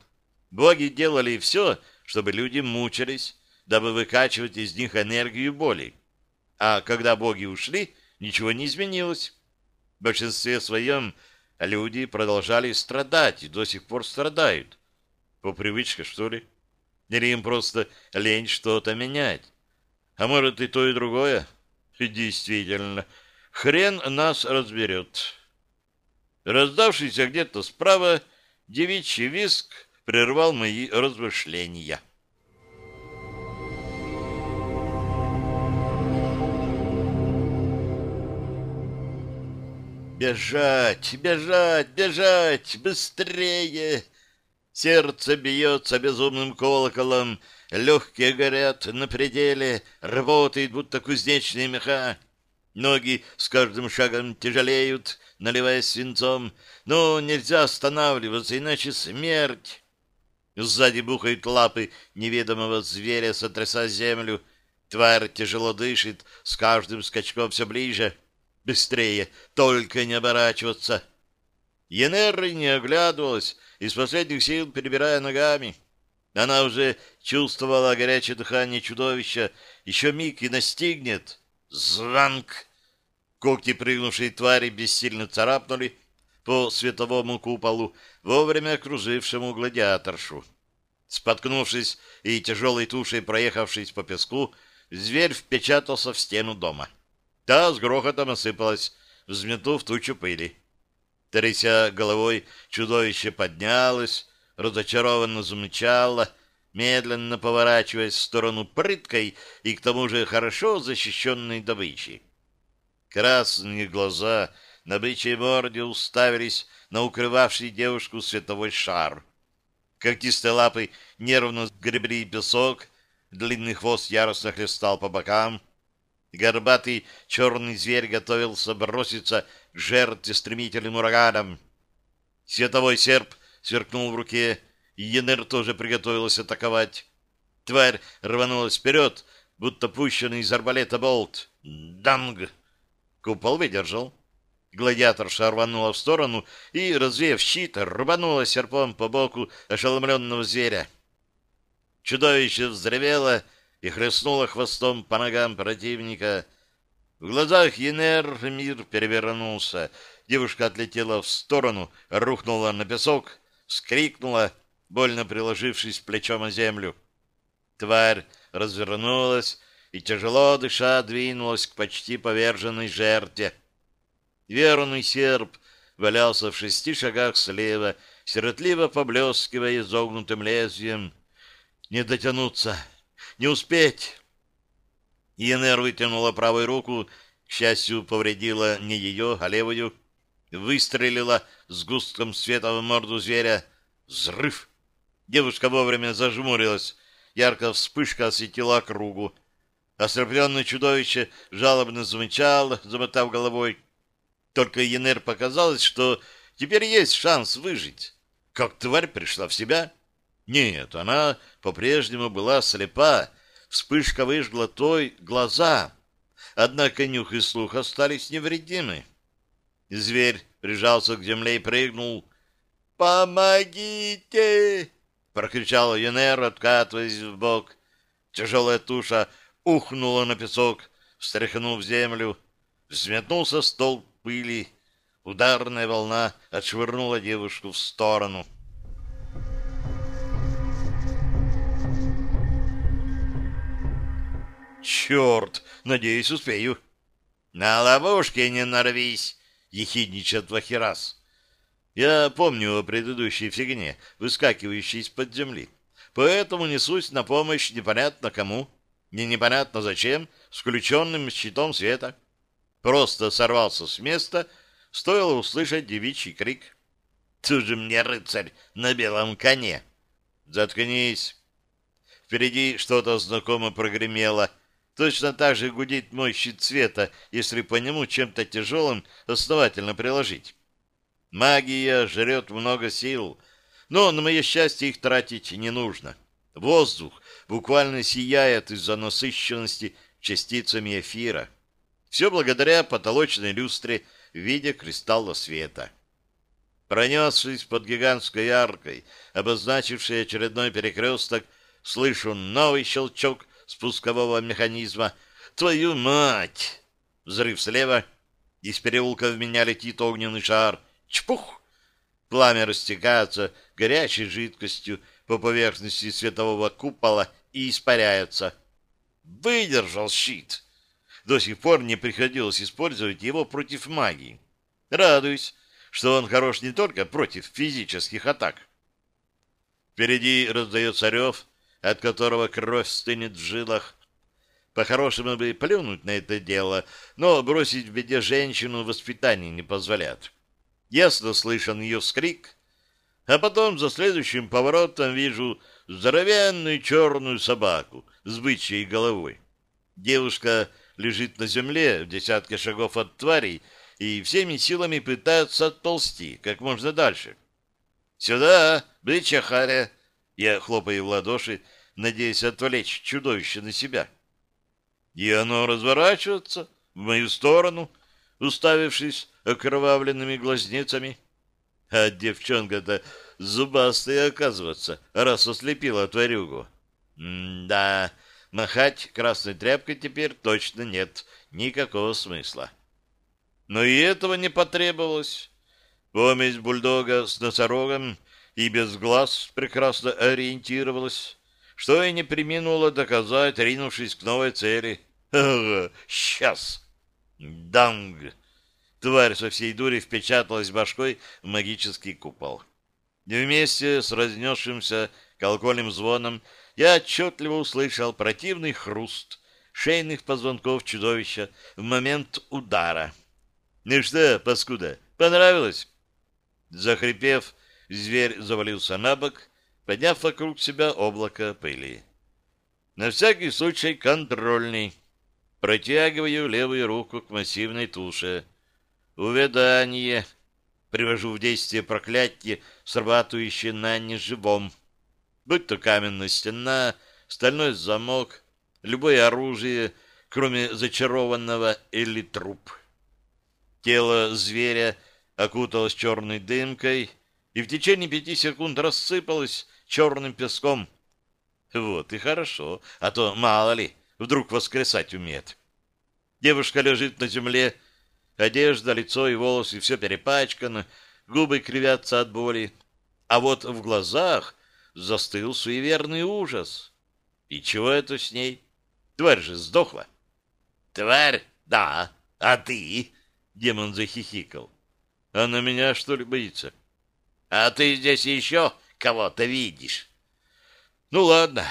S2: Боги делали все, чтобы люди мучились, дабы выкачивать из них энергию боли. А когда боги ушли, ничего не изменилось. В большинстве своем люди продолжали страдать и до сих пор страдают. По привычке, что ли? Или им просто лень что-то менять? А может и то, и другое? Действительно, хрен нас разберет. Раздавшийся где-то справа девичий виск прервал мои размышления. Бежать, бежать, бежать, быстрее! Сердце бьется безумным колоколом, легкие горят на пределе, работает, будто кузнечные меха. Ноги с каждым шагом тяжелеют, наливаясь свинцом, но нельзя останавливаться, иначе смерть. Сзади бухают лапы неведомого зверя, сотряса землю. Тварь тяжело дышит, с каждым скачком все ближе — Быстрее, только не оборачиваться. Енерра не оглядывалась, из последних сил перебирая ногами. Она уже чувствовала горячее дыхание чудовища. Еще миг и настигнет. Звонк! Когти прыгнувшей твари бессильно царапнули по световому куполу, вовремя окружившему гладиаторшу. Споткнувшись и тяжелой тушей проехавшись по песку, зверь впечатался в стену дома. Та с грохотом осыпалась, взметнув тучу пыли. Тряся головой, чудовище поднялось, разочарованно замычало, медленно поворачиваясь в сторону прыткой и к тому же хорошо защищенной добычи. Красные глаза на бычьей морде уставились на укрывавший девушку световой шар. Когтистые лапы нервно гребли песок, длинный хвост яростно хлестал по бокам, Горбатый черный зверь готовился броситься к жертве стремительным ураганом. Световой серп сверкнул в руке, и Енер тоже приготовилась атаковать. Тварь рванулась вперед, будто пущенный из арбалета болт. Данг! Купол выдержал. Гладиатор рванула в сторону и, развеяв щит, рванула серпом по боку ошеломленного зверя. Чудовище взревело, и хлестнула хвостом по ногам противника. В глазах Енер мир перевернулся. Девушка отлетела в сторону, рухнула на песок, вскрикнула, больно приложившись плечом о землю. Тварь развернулась и, тяжело дыша, двинулась к почти поверженной жертве. Верный серп валялся в шести шагах слева, сиротливо поблескивая изогнутым лезвием. «Не дотянуться!» Не успеть!» Янер вытянула правую руку, к счастью, повредила не ее, а левую, выстрелила с густком света в морду зверя. Взрыв! Девушка вовремя зажмурилась, яркая вспышка осветила кругу. Ослепленное чудовище жалобно замычало, замотав головой. Только Енер показалось, что теперь есть шанс выжить. Как тварь пришла в себя — нет, она по-прежнему была слепа. Вспышка выжгла той глаза. Однако нюх и слух остались невредимы. Зверь прижался к земле и прыгнул. «Помогите!» — прокричал Юнер, откатываясь в бок. Тяжелая туша ухнула на песок, встряхнув землю. Взметнулся стол пыли. Ударная волна отшвырнула девушку в сторону. «Черт! Надеюсь, успею!» «На ловушке не нарвись!» — ехидничает Вахирас. Я помню о предыдущей фигне, выскакивающей из-под земли. Поэтому несусь на помощь непонятно кому, не непонятно зачем, с включенным щитом света. Просто сорвался с места, стоило услышать девичий крик. «Ты же мне рыцарь на белом коне!» «Заткнись!» Впереди что-то знакомо прогремело. Точно так же гудит мой щит света, если по нему чем-то тяжелым основательно приложить. Магия жрет много сил, но, на мое счастье, их тратить не нужно. Воздух буквально сияет из-за насыщенности частицами эфира. Все благодаря потолочной люстре в виде кристалла света. Пронесшись под гигантской аркой, обозначившей очередной перекресток, слышу новый щелчок спускового механизма. «Твою мать!» Взрыв слева. Из переулка в меня летит огненный шар. Чпух! Пламя растекается горячей жидкостью по поверхности светового купола и испаряется. Выдержал щит. До сих пор не приходилось использовать его против магии. Радуюсь, что он хорош не только против физических атак. Впереди раздается рев, от которого кровь стынет в жилах. По-хорошему бы плюнуть на это дело, но бросить в беде женщину воспитание не позволяет. Ясно слышен ее скрик, а потом за следующим поворотом вижу здоровенную черную собаку с бычьей головой. Девушка лежит на земле в десятке шагов от тварей и всеми силами пытается отползти как можно дальше. «Сюда, бычья харя!» Я хлопаю в ладоши, надеясь отвлечь чудовище на себя. И оно разворачивается в мою сторону, уставившись окровавленными глазницами. А девчонка-то зубастая, оказывается, раз ослепила тварюгу. М-да, махать красной тряпкой теперь точно нет никакого смысла. Но и этого не потребовалось. Помесь бульдога с носорогом и без глаз прекрасно ориентировалась, что и не приминула доказать, ринувшись к новой цели. «Сейчас!» «Данг!» Тварь со всей дури впечаталась башкой в магический купол. И вместе с разнесшимся колокольным звоном я отчетливо услышал противный хруст шейных позвонков чудовища в момент удара. «Ну что, паскуда, понравилось?» Захрипев, зверь завалился на бок, подняв вокруг себя облако пыли. На всякий случай контрольный. Протягиваю левую руку к массивной туше. Увядание. Привожу в действие проклятие, срабатывающее на неживом. Будь то каменная стена, стальной замок, любое оружие, кроме зачарованного или труп. Тело зверя окуталось черной дымкой и в течение пяти секунд рассыпалось черным песком. Вот и хорошо, а то, мало ли, вдруг воскресать умеет. Девушка лежит на земле, Одежда, лицо и волосы все перепачканы, губы кривятся от боли. А вот в глазах застыл суеверный ужас. И чего это с ней? Тварь же сдохла. Тварь? Да. А ты? Демон захихикал. А на меня, что ли, боится? А ты здесь еще кого-то видишь? Ну, ладно.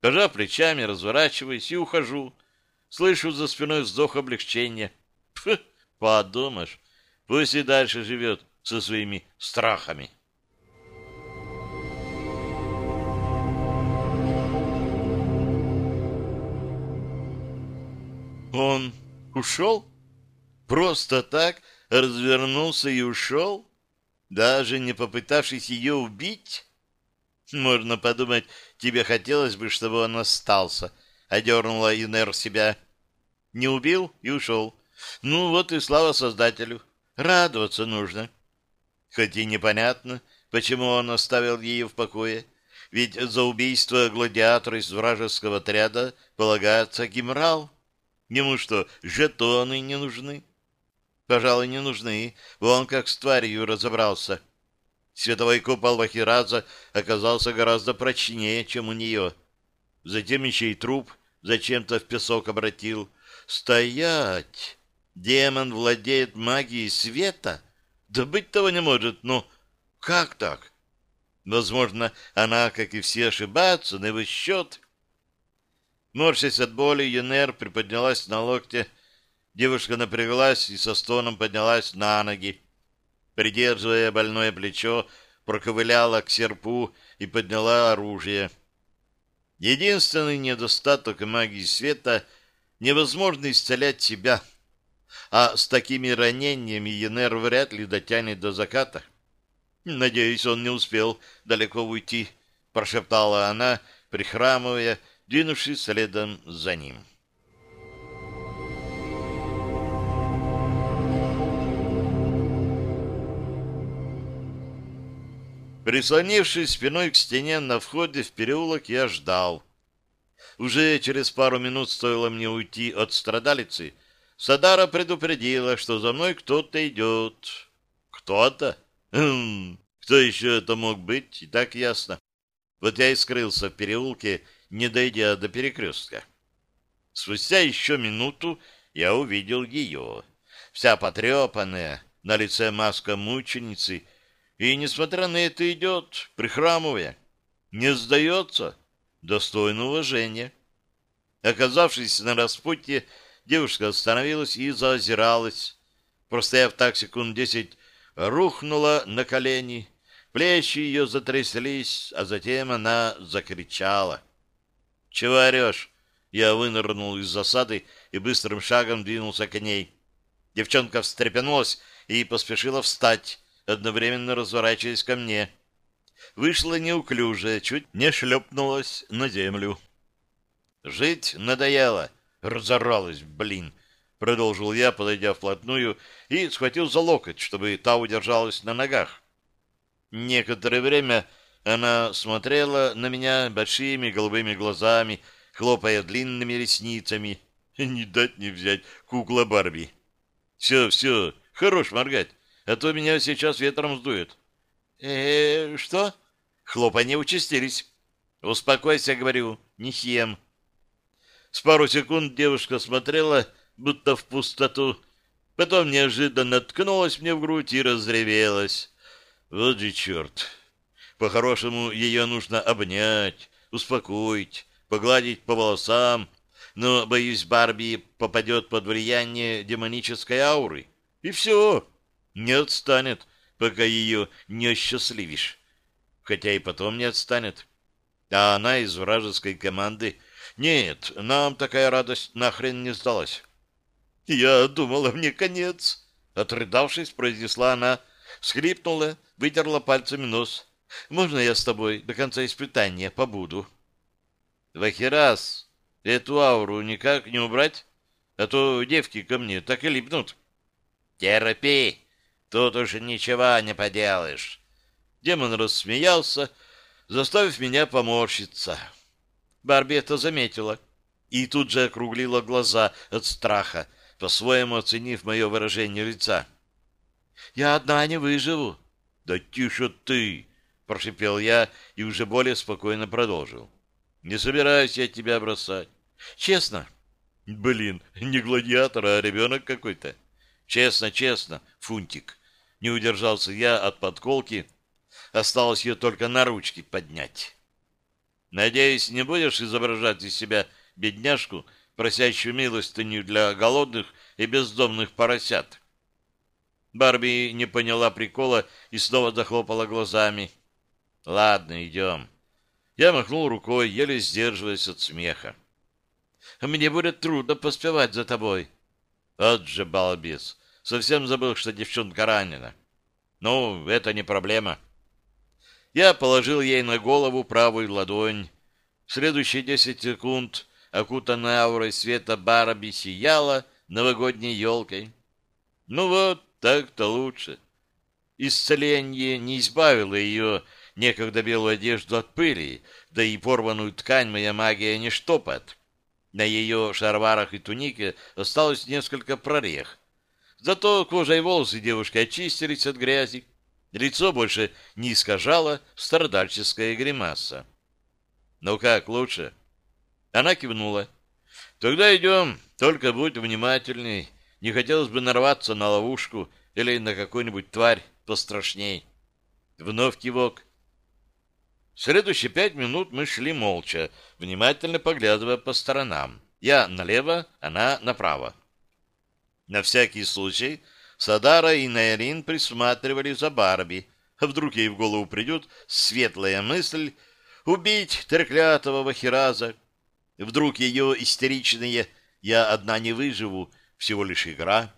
S2: Пожав плечами, разворачиваюсь и ухожу. Слышу за спиной вздох облегчения. Пф, Подумаешь, пусть и дальше живет со своими страхами. Он ушел? Просто так развернулся и ушел? Даже не попытавшись ее убить? Можно подумать, тебе хотелось бы, чтобы он остался, — одернула Инер себя. Не убил и ушел. Ну вот и слава Создателю. Радоваться нужно. Хоть и непонятно, почему он оставил ее в покое, ведь за убийство гладиатора из вражеского отряда полагается генерал. Ему что, жетоны не нужны? Пожалуй, не нужны. Вон как с тварью разобрался. Световой купол Вахираза оказался гораздо прочнее, чем у нее. Затем еще и труп зачем-то в песок обратил. Стоять! Демон владеет магией света? Да быть того не может, но как так? Возможно, она, как и все, ошибается на его счет. Морщась от боли, Юнер приподнялась на локте. Девушка напряглась и со стоном поднялась на ноги. Придерживая больное плечо, проковыляла к серпу и подняла оружие. Единственный недостаток магии света — невозможно исцелять себя. А с такими ранениями Енер вряд ли дотянет до заката. «Надеюсь, он не успел далеко уйти», — прошептала она, прихрамывая, двинувшись следом за ним. Прислонившись спиной к стене на входе в переулок, я ждал. Уже через пару минут стоило мне уйти от страдалицы. Садара предупредила, что за мной кто-то идет. Кто-то? Хм, кто еще это мог быть, и так ясно. Вот я и скрылся в переулке, не дойдя до перекрестка. Спустя еще минуту я увидел ее. Вся потрепанная, на лице маска мученицы, и, несмотря на это, идет, прихрамывая. Не сдается, достойно уважения. Оказавшись на распутье, девушка остановилась и заозиралась. Простояв так секунд десять, рухнула на колени, плечи ее затряслись, а затем она закричала. «Чего орешь?» Я вынырнул из засады и быстрым шагом двинулся к ней. Девчонка встрепенулась и поспешила встать, одновременно разворачиваясь ко мне. Вышла неуклюже, чуть не шлепнулась на землю. «Жить надоело!» «Разоралась, блин!» Продолжил я, подойдя вплотную, и схватил за локоть, чтобы та удержалась на ногах. Некоторое время она смотрела на меня большими голубыми глазами, хлопая длинными ресницами. Не дать не взять кукла Барби. Все, все, хорош моргать, а то меня сейчас ветром сдует. э, -э что? Хлопанье участились. Успокойся, говорю, не съем. С пару секунд девушка смотрела будто в пустоту. Потом неожиданно ткнулась мне в грудь и разревелась. Вот же черт! По-хорошему, ее нужно обнять, успокоить, погладить по волосам, но, боюсь, Барби попадет под влияние демонической ауры. И все, не отстанет, пока ее не осчастливишь. Хотя и потом не отстанет. А она из вражеской команды. Нет, нам такая радость нахрен не сдалась. «Я думала, мне конец!» Отрыдавшись, произнесла она, скрипнула, вытерла пальцами нос. «Можно я с тобой до конца испытания побуду?» «Вахерас, эту ауру никак не убрать, а то девки ко мне так и липнут». «Терпи, тут уж ничего не поделаешь». Демон рассмеялся, заставив меня поморщиться. Барби это заметила и тут же округлила глаза от страха, по-своему оценив мое выражение лица. «Я одна не выживу». «Да тише ты!» — прошипел я и уже более спокойно продолжил. «Не собираюсь я тебя бросать. Честно». «Блин, не гладиатор, а ребенок какой-то». «Честно, честно, Фунтик». Не удержался я от подколки. Осталось ее только на ручки поднять. «Надеюсь, не будешь изображать из себя бедняжку, просящую милостыню для голодных и бездомных поросят. Барби не поняла прикола и снова захлопала глазами. «Ладно, идем». Я махнул рукой, еле сдерживаясь от смеха. «Мне будет трудно поспевать за тобой». «От же балбес! Совсем забыл, что девчонка ранена». «Ну, это не проблема». Я положил ей на голову правую ладонь. В следующие десять секунд окутанная аурой света Барби сияла новогодней елкой. Ну вот, так-то лучше. исцеление не избавило ее некогда белую одежду от пыли, да и порванную ткань моя магия не штопает. На ее шарварах и тунике осталось несколько прорех. Зато кожа и волосы девушки очистились от грязи. Лицо больше не искажало страдальческая гримаса. «Ну как, лучше?» Она кивнула. «Тогда идем, только будь внимательней. Не хотелось бы нарваться на ловушку или на какую-нибудь тварь пострашней». Вновь кивок. Следующие пять минут мы шли молча, внимательно поглядывая по сторонам. Я налево, она направо. На всякий случай Садара и Найрин присматривали за Барби. А вдруг ей в голову придет светлая мысль убить треклятого Вахираза. Вдруг ее истеричные «я одна не выживу» всего лишь игра.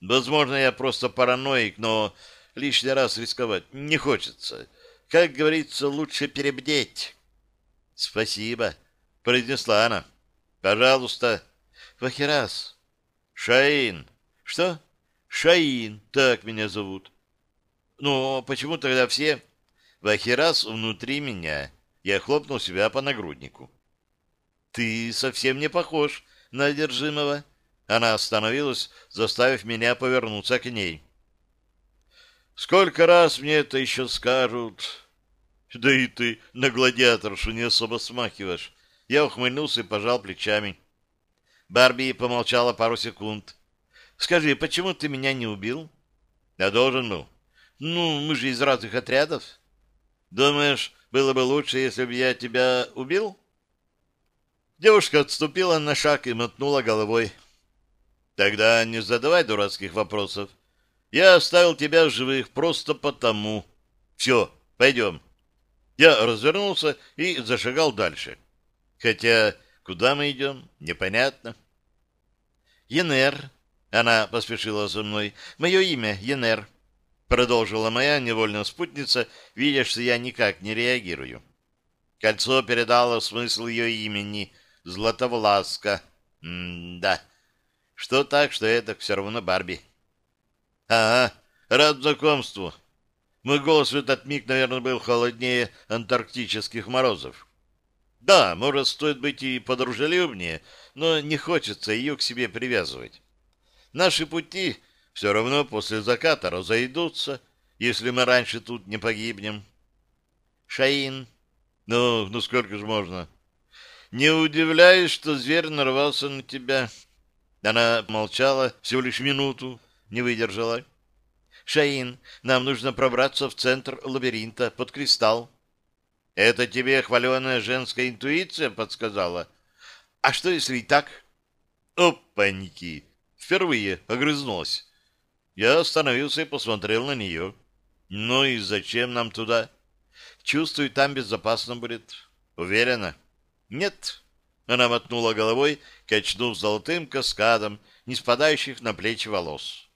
S2: Возможно, я просто параноик, но лишний раз рисковать не хочется. Как говорится, лучше перебдеть. — Спасибо, — произнесла она. — Пожалуйста. — Вахирас. — Шаин. — Что? — Шаин, так меня зовут. — Ну, почему тогда все... Вахирас внутри меня. Я хлопнул себя по нагруднику. — Ты совсем не похож на одержимого. Она остановилась, заставив меня повернуться к ней. — Сколько раз мне это еще скажут? Да и ты на гладиаторшу не особо смахиваешь. Я ухмыльнулся и пожал плечами. Барби помолчала пару секунд. Скажи, почему ты меня не убил? Я должен был. Ну, мы же из разных отрядов. Думаешь, было бы лучше, если бы я тебя убил? Девушка отступила на шаг и мотнула головой. Тогда не задавай дурацких вопросов. Я оставил тебя в живых просто потому. Все, пойдем. Я развернулся и зашагал дальше. Хотя, куда мы идем, непонятно. Енер, она поспешила за мной, мое имя Енер, продолжила моя невольная спутница, видя, что я никак не реагирую. Кольцо передало смысл ее имени Златовласка. М-да. Что так, что это все равно Барби. Ага, рад знакомству, мой голос в этот миг, наверное, был холоднее антарктических морозов. Да, может, стоит быть и подружелюбнее, но не хочется ее к себе привязывать. Наши пути все равно после заката разойдутся, если мы раньше тут не погибнем. Шаин. Ну, ну сколько же можно? Не удивляюсь, что зверь нарвался на тебя. Она молчала всего лишь минуту, не выдержала. Шаин, нам нужно пробраться в центр лабиринта под кристалл. Это тебе хваленая женская интуиция подсказала? А что, если и так? Опаньки! Впервые огрызнулась. Я остановился и посмотрел на нее. Ну и зачем нам туда? Чувствую, там безопасно будет. Уверена? Нет. Она мотнула головой, качнув золотым каскадом, не спадающих на плечи волос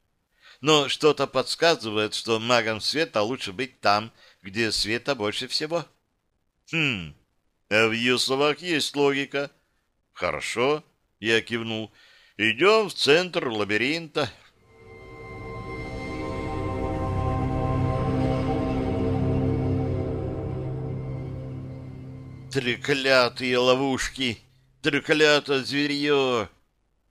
S2: но что-то подсказывает, что магам света лучше быть там, где света больше всего. Хм, а в ее словах есть логика. Хорошо, я кивнул. Идем в центр лабиринта. Треклятые ловушки! Треклятое зверье!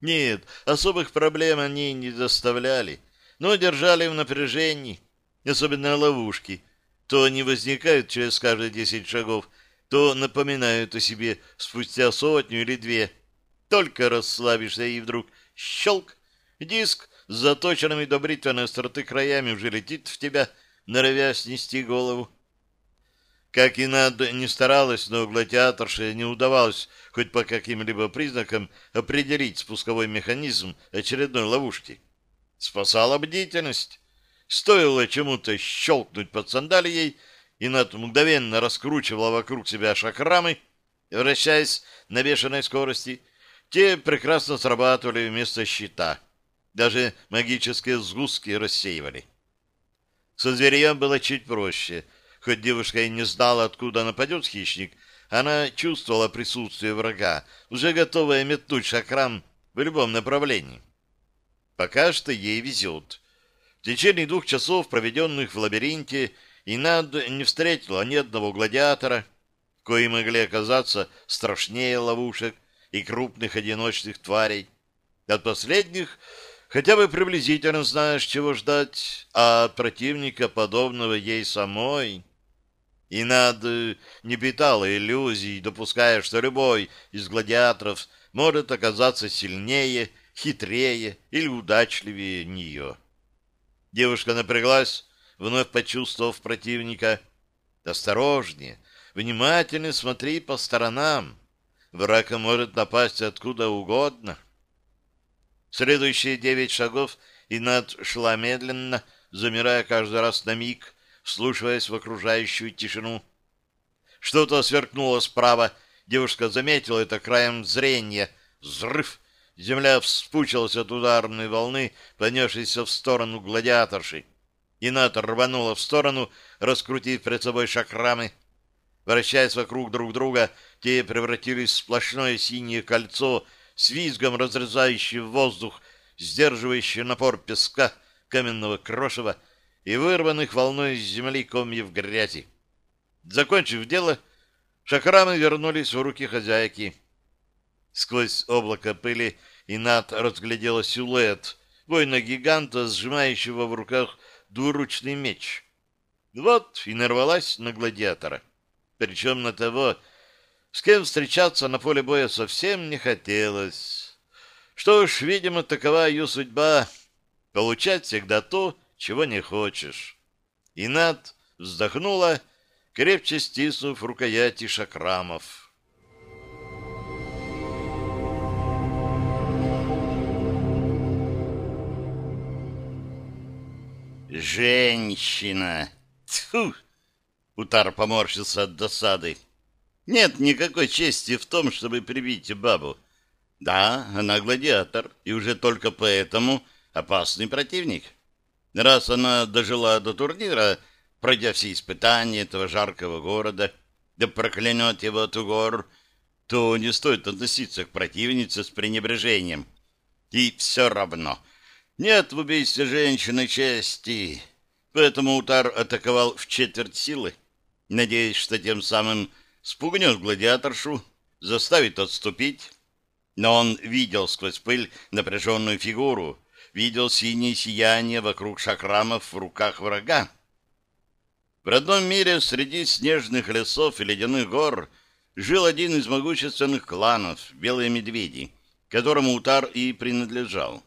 S2: Нет, особых проблем они не доставляли но держали в напряжении, особенно ловушки. То они возникают через каждые десять шагов, то напоминают о себе спустя сотню или две. Только расслабишься и вдруг щелк, диск с заточенными до бритвенной остроты краями уже летит в тебя, норовя снести голову. Как и надо не старалась, но гладиаторше не удавалось хоть по каким-либо признакам определить спусковой механизм очередной ловушки спасала бдительность. Стоило чему-то щелкнуть под сандалией, и над мгновенно раскручивала вокруг себя шакрамы, вращаясь на бешеной скорости. Те прекрасно срабатывали вместо щита. Даже магические сгустки рассеивали. Со зверьем было чуть проще. Хоть девушка и не знала, откуда нападет хищник, она чувствовала присутствие врага, уже готовая метнуть шакрам в любом направлении. Пока что ей везет. В течение двух часов, проведенных в лабиринте, Инад не встретила ни одного гладиатора, кои могли оказаться страшнее ловушек и крупных одиночных тварей. От последних хотя бы приблизительно знаешь, чего ждать, а от противника, подобного ей самой... И надо не питала иллюзий, допуская, что любой из гладиаторов может оказаться сильнее, хитрее или удачливее нее. Девушка напряглась, вновь почувствовав противника. «Осторожнее, внимательно смотри по сторонам. Враг может напасть откуда угодно». Следующие девять шагов Инат шла медленно, замирая каждый раз на миг, вслушиваясь в окружающую тишину. Что-то сверкнуло справа. Девушка заметила это краем зрения. Взрыв! Земля вспучилась от ударной волны, понесшейся в сторону гладиаторши. Ината рванула в сторону, раскрутив перед собой шакрамы. Вращаясь вокруг друг друга, те превратились в сплошное синее кольцо с визгом, разрезающее воздух, сдерживающее напор песка, каменного крошева и вырванных волной из земли комьев грязи. Закончив дело, шакрамы вернулись в руки хозяйки. Сквозь облако пыли Инат разглядела силуэт воина-гиганта, сжимающего в руках двуручный меч. Вот и нарвалась на гладиатора. Причем на того, с кем встречаться на поле боя совсем не хотелось. Что ж, видимо, такова ее судьба — получать всегда то, чего не хочешь. И Над вздохнула, крепче стиснув рукояти шакрамов.
S1: «Женщина!» Тьфу! Утар поморщился от досады. «Нет никакой чести в том, чтобы прибить бабу. Да, она гладиатор, и уже только поэтому опасный противник. Раз она дожила до турнира, пройдя все испытания этого жаркого города, да проклянет его Тугор, то не стоит относиться к противнице с пренебрежением. И все равно нет в убийстве женщины чести. Поэтому Утар атаковал в четверть силы, надеясь, что тем самым спугнет гладиаторшу, заставит отступить. Но он видел сквозь пыль напряженную фигуру, видел синее сияние вокруг шакрамов в руках врага. В родном мире среди снежных лесов и ледяных гор жил один из могущественных кланов — Белые Медведи, которому Утар и принадлежал.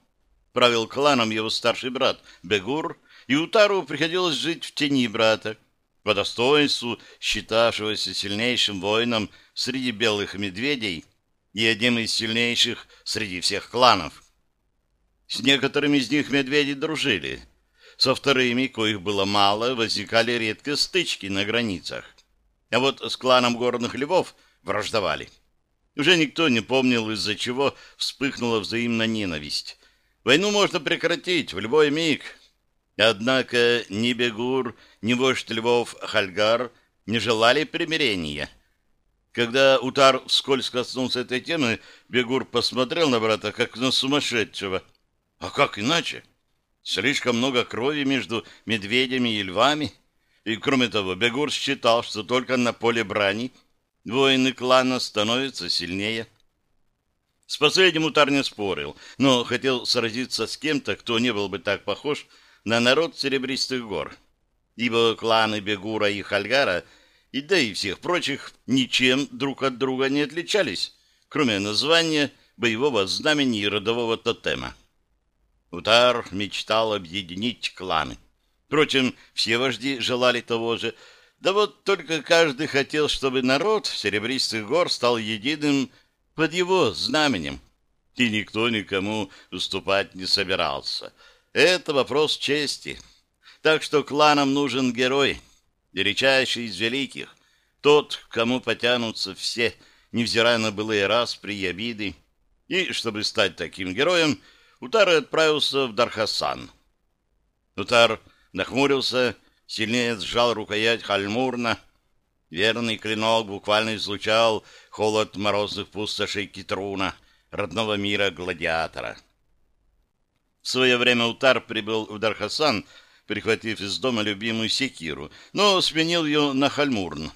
S1: Правил кланом его старший брат Бегур, и Утару приходилось жить в тени брата, по достоинству считавшегося сильнейшим воином среди белых медведей и одним из сильнейших среди всех кланов. С некоторыми из них медведи дружили. Со вторыми, коих было мало, возникали редко стычки на границах. А вот с кланом горных львов враждовали. Уже никто не помнил, из-за чего вспыхнула взаимная ненависть. Войну можно прекратить в любой миг. Однако ни Бегур, ни вождь львов Хальгар не желали примирения. Когда Утар вскользь коснулся этой темы, Бегур посмотрел на брата, как на сумасшедшего — а как иначе? Слишком много крови между медведями и львами. И, кроме того, Бегур считал, что только на поле брани воины клана становятся сильнее. С последним Утар не спорил, но хотел сразиться с кем-то, кто не был бы так похож на народ Серебристых гор. Ибо кланы Бегура и Хальгара, и да и всех прочих, ничем друг от друга не отличались, кроме названия боевого знамени и родового тотема. Утар мечтал объединить кланы. Впрочем, все вожди желали того же, да вот только каждый хотел, чтобы народ Серебристых гор стал единым под его знаменем. И никто никому уступать не собирался. Это вопрос чести. Так что кланам нужен герой, величайший из великих, тот, кому потянутся все, невзирая на былые распри и обиды. И чтобы стать таким героем, Утар отправился в Дархасан. Утар нахмурился, сильнее сжал рукоять Хальмурна. Верный клинок буквально излучал холод морозных пустошей Китруна, родного мира гладиатора. В свое время Утар прибыл в Дархасан, прихватив из дома любимую секиру, но сменил ее на хальмурн.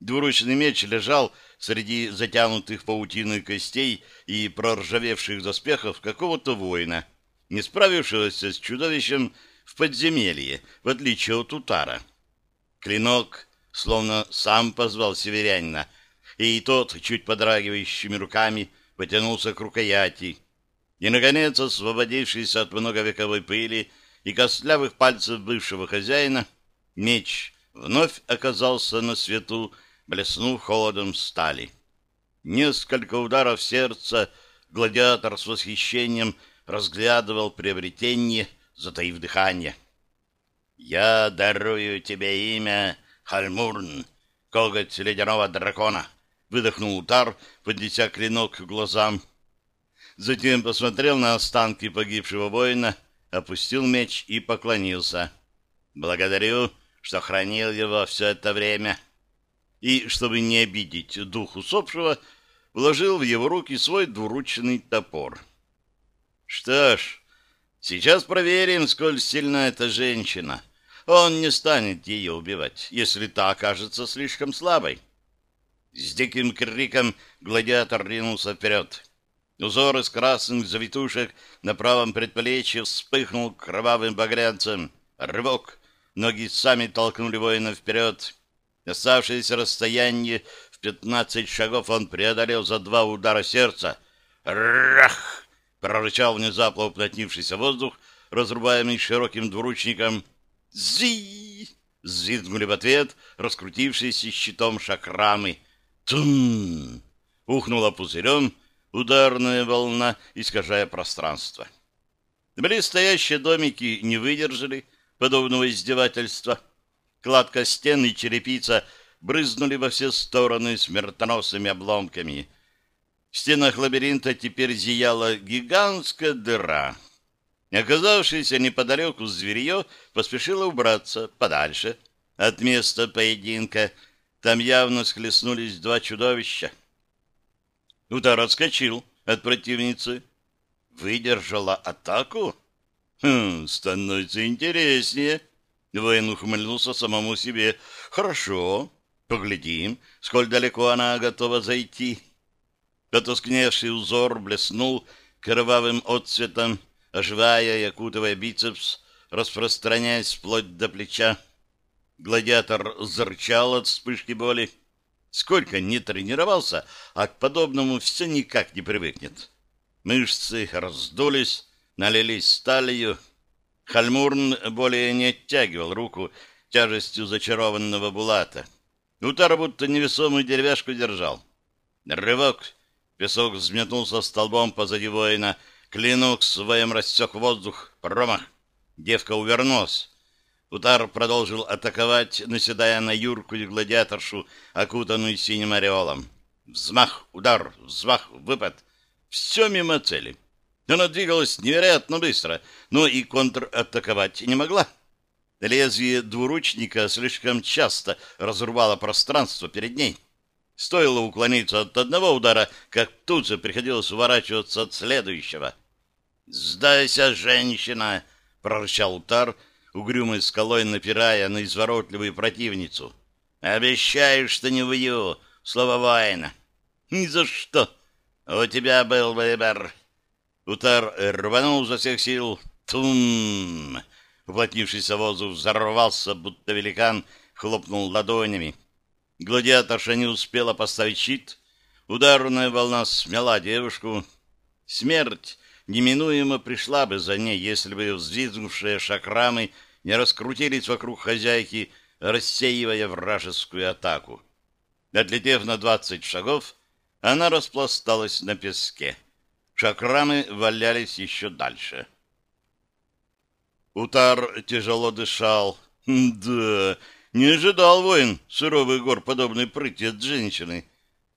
S1: Двуручный меч лежал среди затянутых паутиной костей и проржавевших доспехов какого-то воина, не справившегося с чудовищем в подземелье, в отличие от Утара. Клинок словно сам позвал северянина, и тот, чуть подрагивающими руками, потянулся к рукояти. И, наконец, освободившись от многовековой пыли и костлявых пальцев бывшего хозяина, меч вновь оказался на свету, блеснув холодом стали. Несколько ударов сердца гладиатор с восхищением разглядывал приобретение, затаив дыхание. «Я дарую тебе имя Хальмурн, коготь ледяного дракона», — выдохнул Утар, поднеся клинок к глазам. Затем посмотрел на останки погибшего воина, опустил меч и поклонился. «Благодарю, что хранил его все это время» и, чтобы не обидеть дух усопшего, вложил в его руки свой двуручный топор. Что ж, сейчас проверим, сколь сильна эта женщина. Он не станет ее убивать, если та окажется слишком слабой. С диким криком гладиатор ринулся вперед. Узор из красных завитушек на правом предплечье вспыхнул кровавым багрянцем. Рывок. Ноги сами толкнули воина вперед. Оставшееся расстояние в пятнадцать шагов он преодолел за два удара сердца. «Рах!» — прорычал внезапно уплотнившийся воздух, разрубаемый широким двуручником. «Зи!» — взвизгнули в ответ раскрутившиеся щитом шакрамы. «Тум!» — ухнула пузырем ударная волна, искажая пространство. Близстоящие домики не выдержали подобного издевательства — Кладка стен и черепица брызнули во все стороны смертоносными обломками. В стенах лабиринта теперь зияла гигантская дыра. Оказавшееся неподалеку зверье поспешило убраться подальше от места поединка. Там явно схлестнулись два чудовища. Удар отскочил от противницы. Выдержала атаку? Хм, становится интереснее. Воин ухмыльнулся самому себе. «Хорошо, поглядим, сколь далеко она готова зайти». Потускневший узор блеснул кровавым отцветом, оживая и окутывая бицепс, распространяясь вплоть до плеча. Гладиатор зарчал от вспышки боли. Сколько не тренировался, а к подобному все никак не привыкнет. Мышцы раздулись, налились сталью, Хальмурн более не оттягивал руку тяжестью зачарованного булата. Утар будто невесомую деревяшку держал. Рывок. Песок взметнулся столбом позади воина. Клинок своим рассек воздух. Промах. Девка увернулась. Утар продолжил атаковать, наседая на Юрку и гладиаторшу, окутанную синим ореолом. Взмах, удар, взмах, выпад. Все мимо цели. Она двигалась невероятно быстро, но и контратаковать не могла. Лезвие двуручника слишком часто разрубало пространство перед ней. Стоило уклониться от одного удара, как тут же приходилось уворачиваться от следующего. «Сдайся, женщина!» — прорычал Утар, угрюмой скалой напирая на изворотливую противницу. «Обещаю, что не вью, слово воина!» «Ни за что! У тебя был выбор!» Утар рванул за всех сил. Тум! Уплотнившийся воздух взорвался, будто великан хлопнул ладонями. Гладиаторша не успела поставить щит. Ударная волна смела девушку. Смерть неминуемо пришла бы за ней, если бы взвизгнувшие шакрамы не раскрутились вокруг хозяйки, рассеивая вражескую атаку. Отлетев на двадцать шагов, она распласталась на песке. Шакрамы валялись еще дальше. Утар тяжело дышал. Да, не ожидал воин суровый гор подобной прыти от женщины.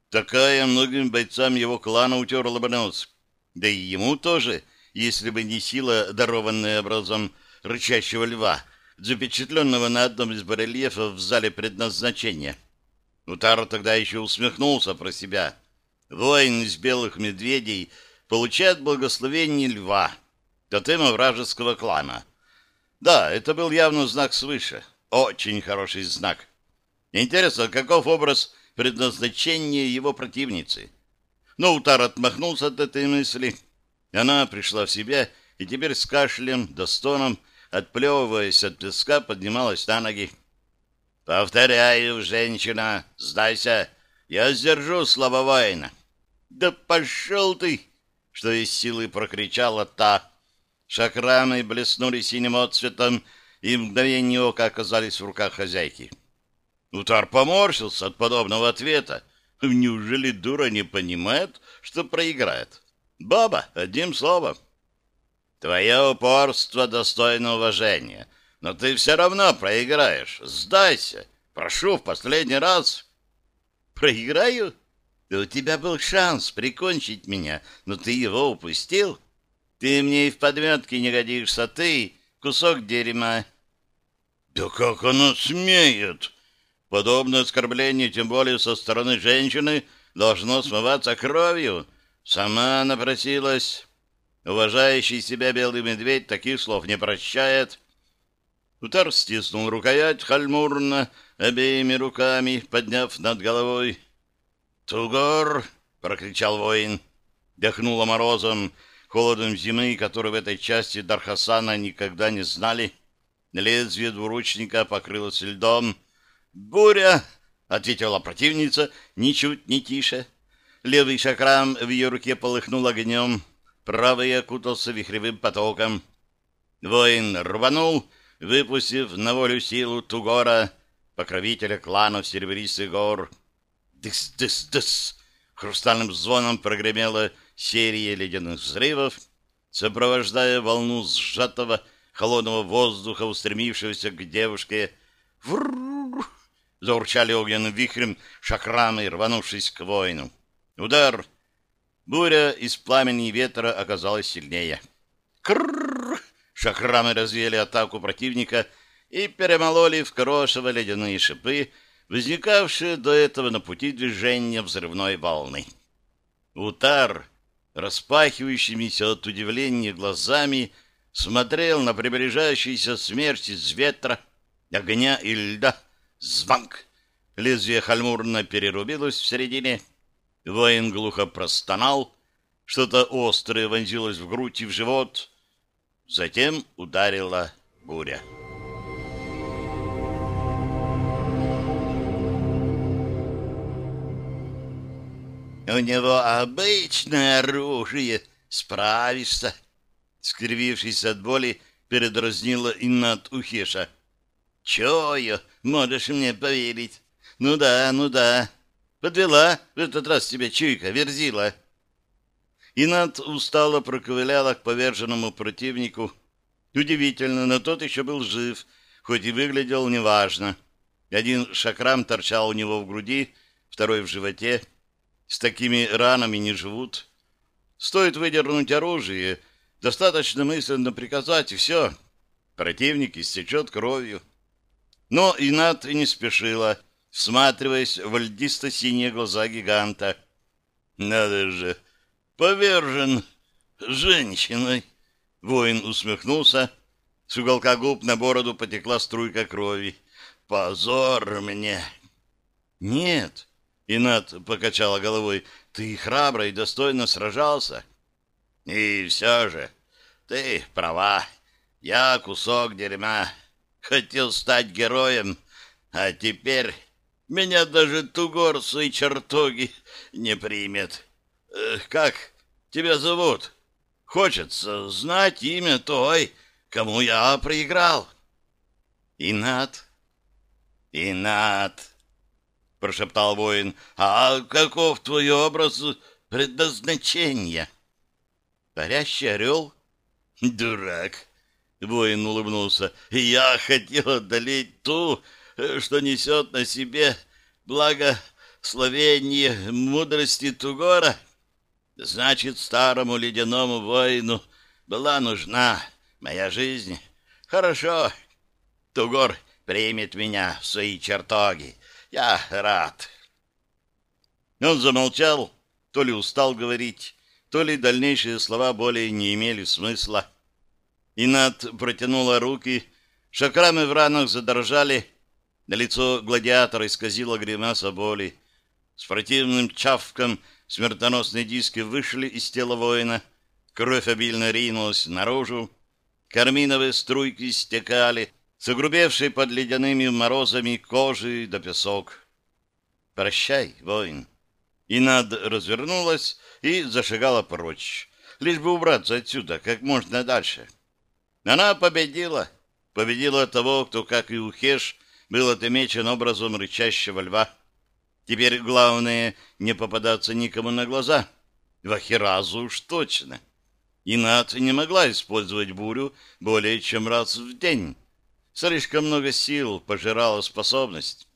S1: Такая многим бойцам его клана утерла бы нос. Да и ему тоже, если бы не сила, дарованная образом рычащего льва, запечатленного на одном из барельефов в зале предназначения. Утар тогда еще усмехнулся про себя. Воин из белых медведей — получает благословение льва. тотема вражеского клана. Да, это был явно знак свыше. Очень хороший знак. Интересно, каков образ предназначения его противницы? Но Утар отмахнулся от этой мысли. Она пришла в себя и теперь с кашлем да стоном, отплевываясь от песка, поднималась на ноги. «Повторяю, женщина, сдайся, я сдержу слова воина». «Да пошел ты!» — что из силы прокричала та. Шакрамы блеснули синим отцветом и в мгновение ока оказались в руках хозяйки. Утар поморщился от подобного ответа. Неужели дура не понимает, что проиграет? Баба, одним словом. Твое упорство достойно уважения, но ты все равно проиграешь. Сдайся. Прошу, в последний раз. Проиграю? Да у тебя был шанс прикончить меня, но ты его упустил. Ты мне и в подметке не годишься, ты кусок дерьма. Да как она смеет? Подобное оскорбление, тем более со стороны женщины, должно смываться кровью. Сама напросилась. Уважающий себя белый медведь таких слов не прощает. Утар стиснул рукоять хальмурно обеими руками, подняв над головой. «Тугор!» — прокричал воин. Дохнуло морозом, холодом зимы, который в этой части Дархасана никогда не знали. Лезвие двуручника покрылось льдом. «Буря!» — ответила противница, ничуть не тише. Левый шакрам в ее руке полыхнул огнем правый окутался вихревым потоком. Воин рванул, выпустив на волю силу Тугора, покровителя кланов Серебристых гор. Дыс-дыс-дыс! Хрустальным звоном прогремела серия ледяных взрывов, сопровождая волну сжатого холодного воздуха, устремившегося к девушке. Врррр! Заурчали огненным вихрем шакрамы, рванувшись к воину. Удар! Буря из пламени ветра оказалась сильнее. Крррр! Шахрамы развеяли атаку противника и перемололи в крошево ледяные шипы, возникавшие до этого на пути движения взрывной волны. Утар, распахивающимися от удивления глазами, смотрел на приближающийся смерть из ветра, огня и льда. Звонк! Лезвие хальмурно перерубилось в середине, Воин глухо простонал, что-то острое вонзилось в грудь и в живот. Затем ударила буря. «У него обычное оружие, справишься!» Скривившись от боли, передразнила Иннат Ухеша. «Чую, можешь мне поверить. Ну да, ну да, Подвела в этот раз тебя чуйка, верзила. Инат устало проковыляла к поверженному противнику. Удивительно, но тот еще был жив, хоть и выглядел неважно. Один шакрам торчал у него в груди, второй в животе. С такими ранами не живут. Стоит выдернуть оружие, достаточно мысленно приказать, и все. Противник истечет кровью. Но Инат не спешила всматриваясь в льдисто-синие глаза гиганта. «Надо же! Повержен женщиной!» Воин усмехнулся. С уголка губ на бороду потекла струйка крови. «Позор мне!» «Нет!» — Инат покачала головой. «Ты храбро и достойно сражался». «И все же, ты права. Я кусок дерьма. Хотел стать героем, а теперь меня даже Тугор свои чертоги не примет. Как тебя зовут? Хочется знать имя той, кому я проиграл. Инат. Инат, прошептал воин. А каков твой образ предназначения? Парящий орел? Дурак. Воин улыбнулся. Я хотел одолеть ту, что несет на себе благословение мудрости Тугора, значит, старому ледяному воину была нужна моя жизнь. Хорошо, Тугор примет меня в свои чертоги. Я рад. Он замолчал, то ли устал говорить, то ли дальнейшие слова более не имели смысла. Инат протянула руки, шакрамы в ранах задрожали, на лицо гладиатора исказило гримаса боли. С противным чавком смертоносные диски вышли из тела воина, кровь обильно ринулась наружу, карминовые струйки стекали, загрубевшие под ледяными морозами кожи до песок. «Прощай, воин!» Инад развернулась и зашагала прочь, лишь бы убраться отсюда как можно дальше. Она победила. Победила того, кто, как и Ухеш, был отмечен образом рычащего льва. Теперь главное не попадаться никому на глаза. Вахиразу уж точно. Инат не могла использовать бурю более чем раз в день. Слишком много сил пожирала способность.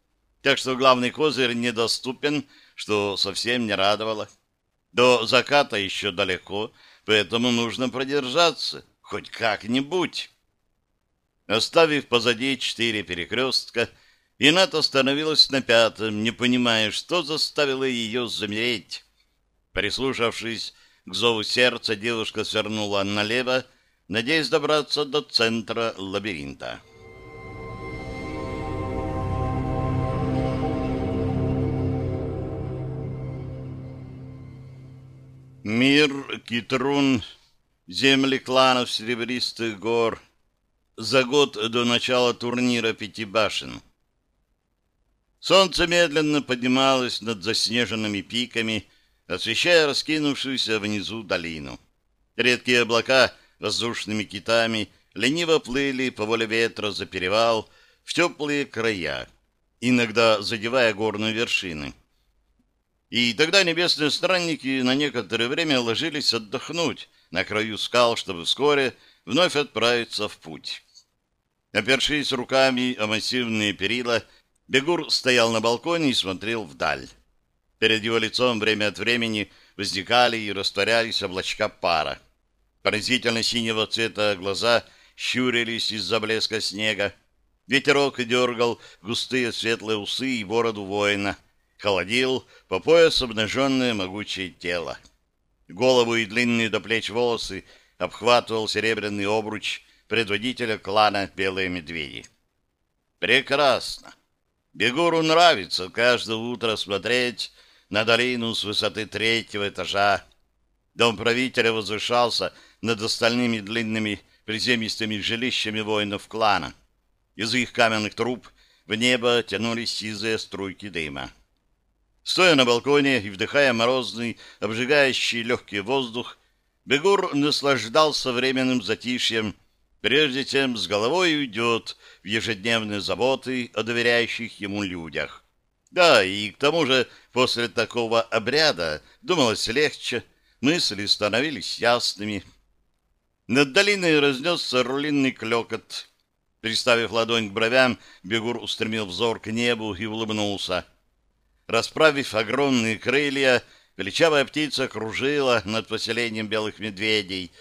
S1: Так что главный козырь недоступен, что совсем не радовало. До заката еще далеко, поэтому нужно продержаться. Хоть как-нибудь. Оставив позади четыре перекрестка, Инат остановилась на пятом, не понимая, что заставило ее замереть. Прислушавшись к зову сердца, девушка свернула налево, надеясь добраться до центра лабиринта. Мир Китрун земли кланов Серебристых гор за год до начала турнира Пяти башен. Солнце медленно поднималось над заснеженными пиками, освещая раскинувшуюся внизу долину. Редкие облака воздушными китами лениво плыли по воле ветра за перевал в теплые края, иногда задевая горные вершины. И тогда небесные странники на некоторое время ложились отдохнуть, на краю скал, чтобы вскоре вновь отправиться в путь. Опершись руками о массивные перила, Бегур стоял на балконе и смотрел вдаль. Перед его лицом время от времени возникали и растворялись облачка пара. Поразительно синего цвета глаза щурились из-за блеска снега. Ветерок дергал густые светлые усы и бороду воина, холодил по пояс обнаженное могучее тело. Голову и длинные до плеч волосы обхватывал серебряный обруч предводителя клана Белые Медведи. Прекрасно. Бегуру нравится каждое утро смотреть на долину с высоты третьего этажа. Дом правителя возвышался над остальными длинными приземистыми жилищами воинов клана. Из их каменных труб в небо тянулись сизые струйки дыма. Стоя на балконе и вдыхая морозный, обжигающий легкий воздух, Бегур наслаждался временным затишьем, прежде чем с головой уйдет в ежедневные заботы о доверяющих ему людях. Да, и к тому же после такого обряда думалось легче, мысли становились ясными. Над долиной разнесся рулинный клекот. Приставив ладонь к бровям, Бегур устремил взор к небу и улыбнулся. Расправив огромные крылья, величавая птица кружила над поселением белых медведей.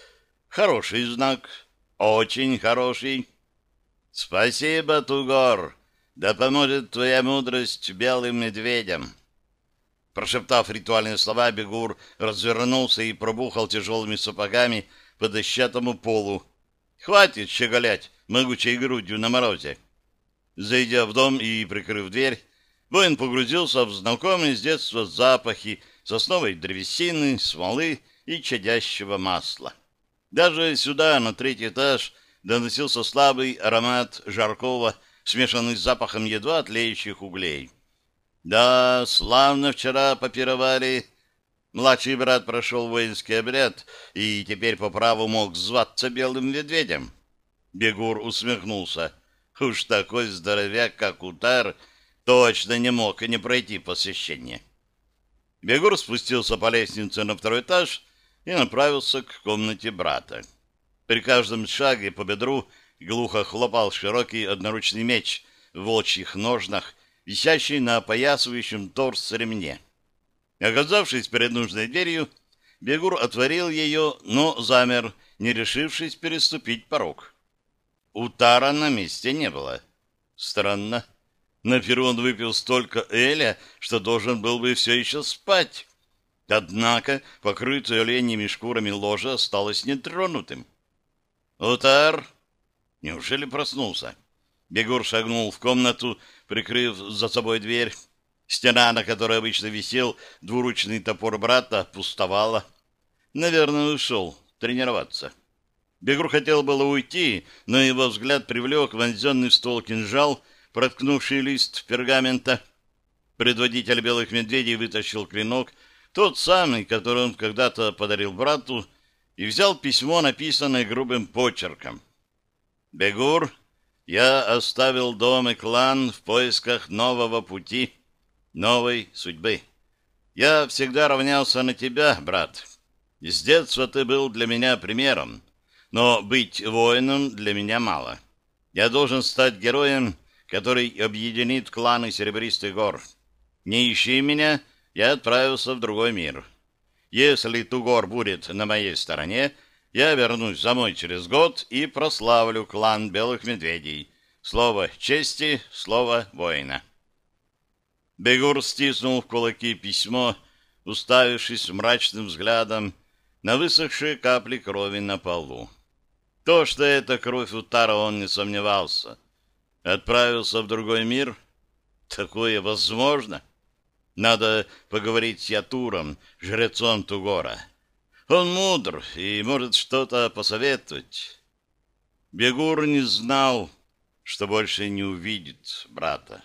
S1: Хороший знак, очень хороший. Спасибо, Тугор. Да поможет твоя мудрость белым медведям. Прошептав ритуальные слова, Бегур развернулся и пробухал тяжелыми сапогами по дощатому полу. Хватит щеголять могучей грудью на морозе. Зайдя в дом и прикрыв дверь, Воин погрузился в знакомые с детства запахи сосновой древесины, смолы и чадящего масла. Даже сюда, на третий этаж, доносился слабый аромат жаркого, смешанный с запахом едва тлеющих углей. Да, славно вчера попировали. Младший брат прошел воинский обряд и теперь по праву мог зваться белым медведем. Бегур усмехнулся. Уж такой здоровяк, как Утар, — точно не мог и не пройти посвящение. Бегур спустился по лестнице на второй этаж и направился к комнате брата. При каждом шаге по бедру глухо хлопал широкий одноручный меч в волчьих ножнах, висящий на опоясывающем торс ремне. Оказавшись перед нужной дверью, Бегур отворил ее, но замер, не решившись переступить порог. Утара на месте не было. Странно. На перу он выпил столько эля, что должен был бы все еще спать. Однако покрытое оленями шкурами ложа осталось нетронутым. «Утар!» Неужели проснулся? Бегур шагнул в комнату, прикрыв за собой дверь. Стена, на которой обычно висел двуручный топор брата, пустовала. Наверное, ушел тренироваться. Бегур хотел было уйти, но его взгляд привлек вонзенный в стол кинжал, проткнувший лист пергамента. Предводитель белых медведей вытащил клинок, тот самый, который он когда-то подарил брату, и взял письмо, написанное грубым почерком. «Бегур, я оставил дом и клан в поисках нового пути, новой судьбы. Я всегда равнялся на тебя, брат. С детства ты был для меня примером, но быть воином для меня мало. Я должен стать героем, который объединит кланы Серебристых гор. Не ищи меня, я отправился в другой мир. Если Тугор будет на моей стороне, я вернусь домой через год и прославлю клан Белых Медведей. Слово чести, слово воина. Бегур стиснул в кулаки письмо, уставившись мрачным взглядом на высохшие капли крови на полу. То, что это кровь Утара, он не сомневался. Отправился в другой мир? Такое возможно? Надо поговорить с Ятуром, жрецом Тугора. Он мудр и может что-то посоветовать. Бегур не знал, что больше не увидит брата.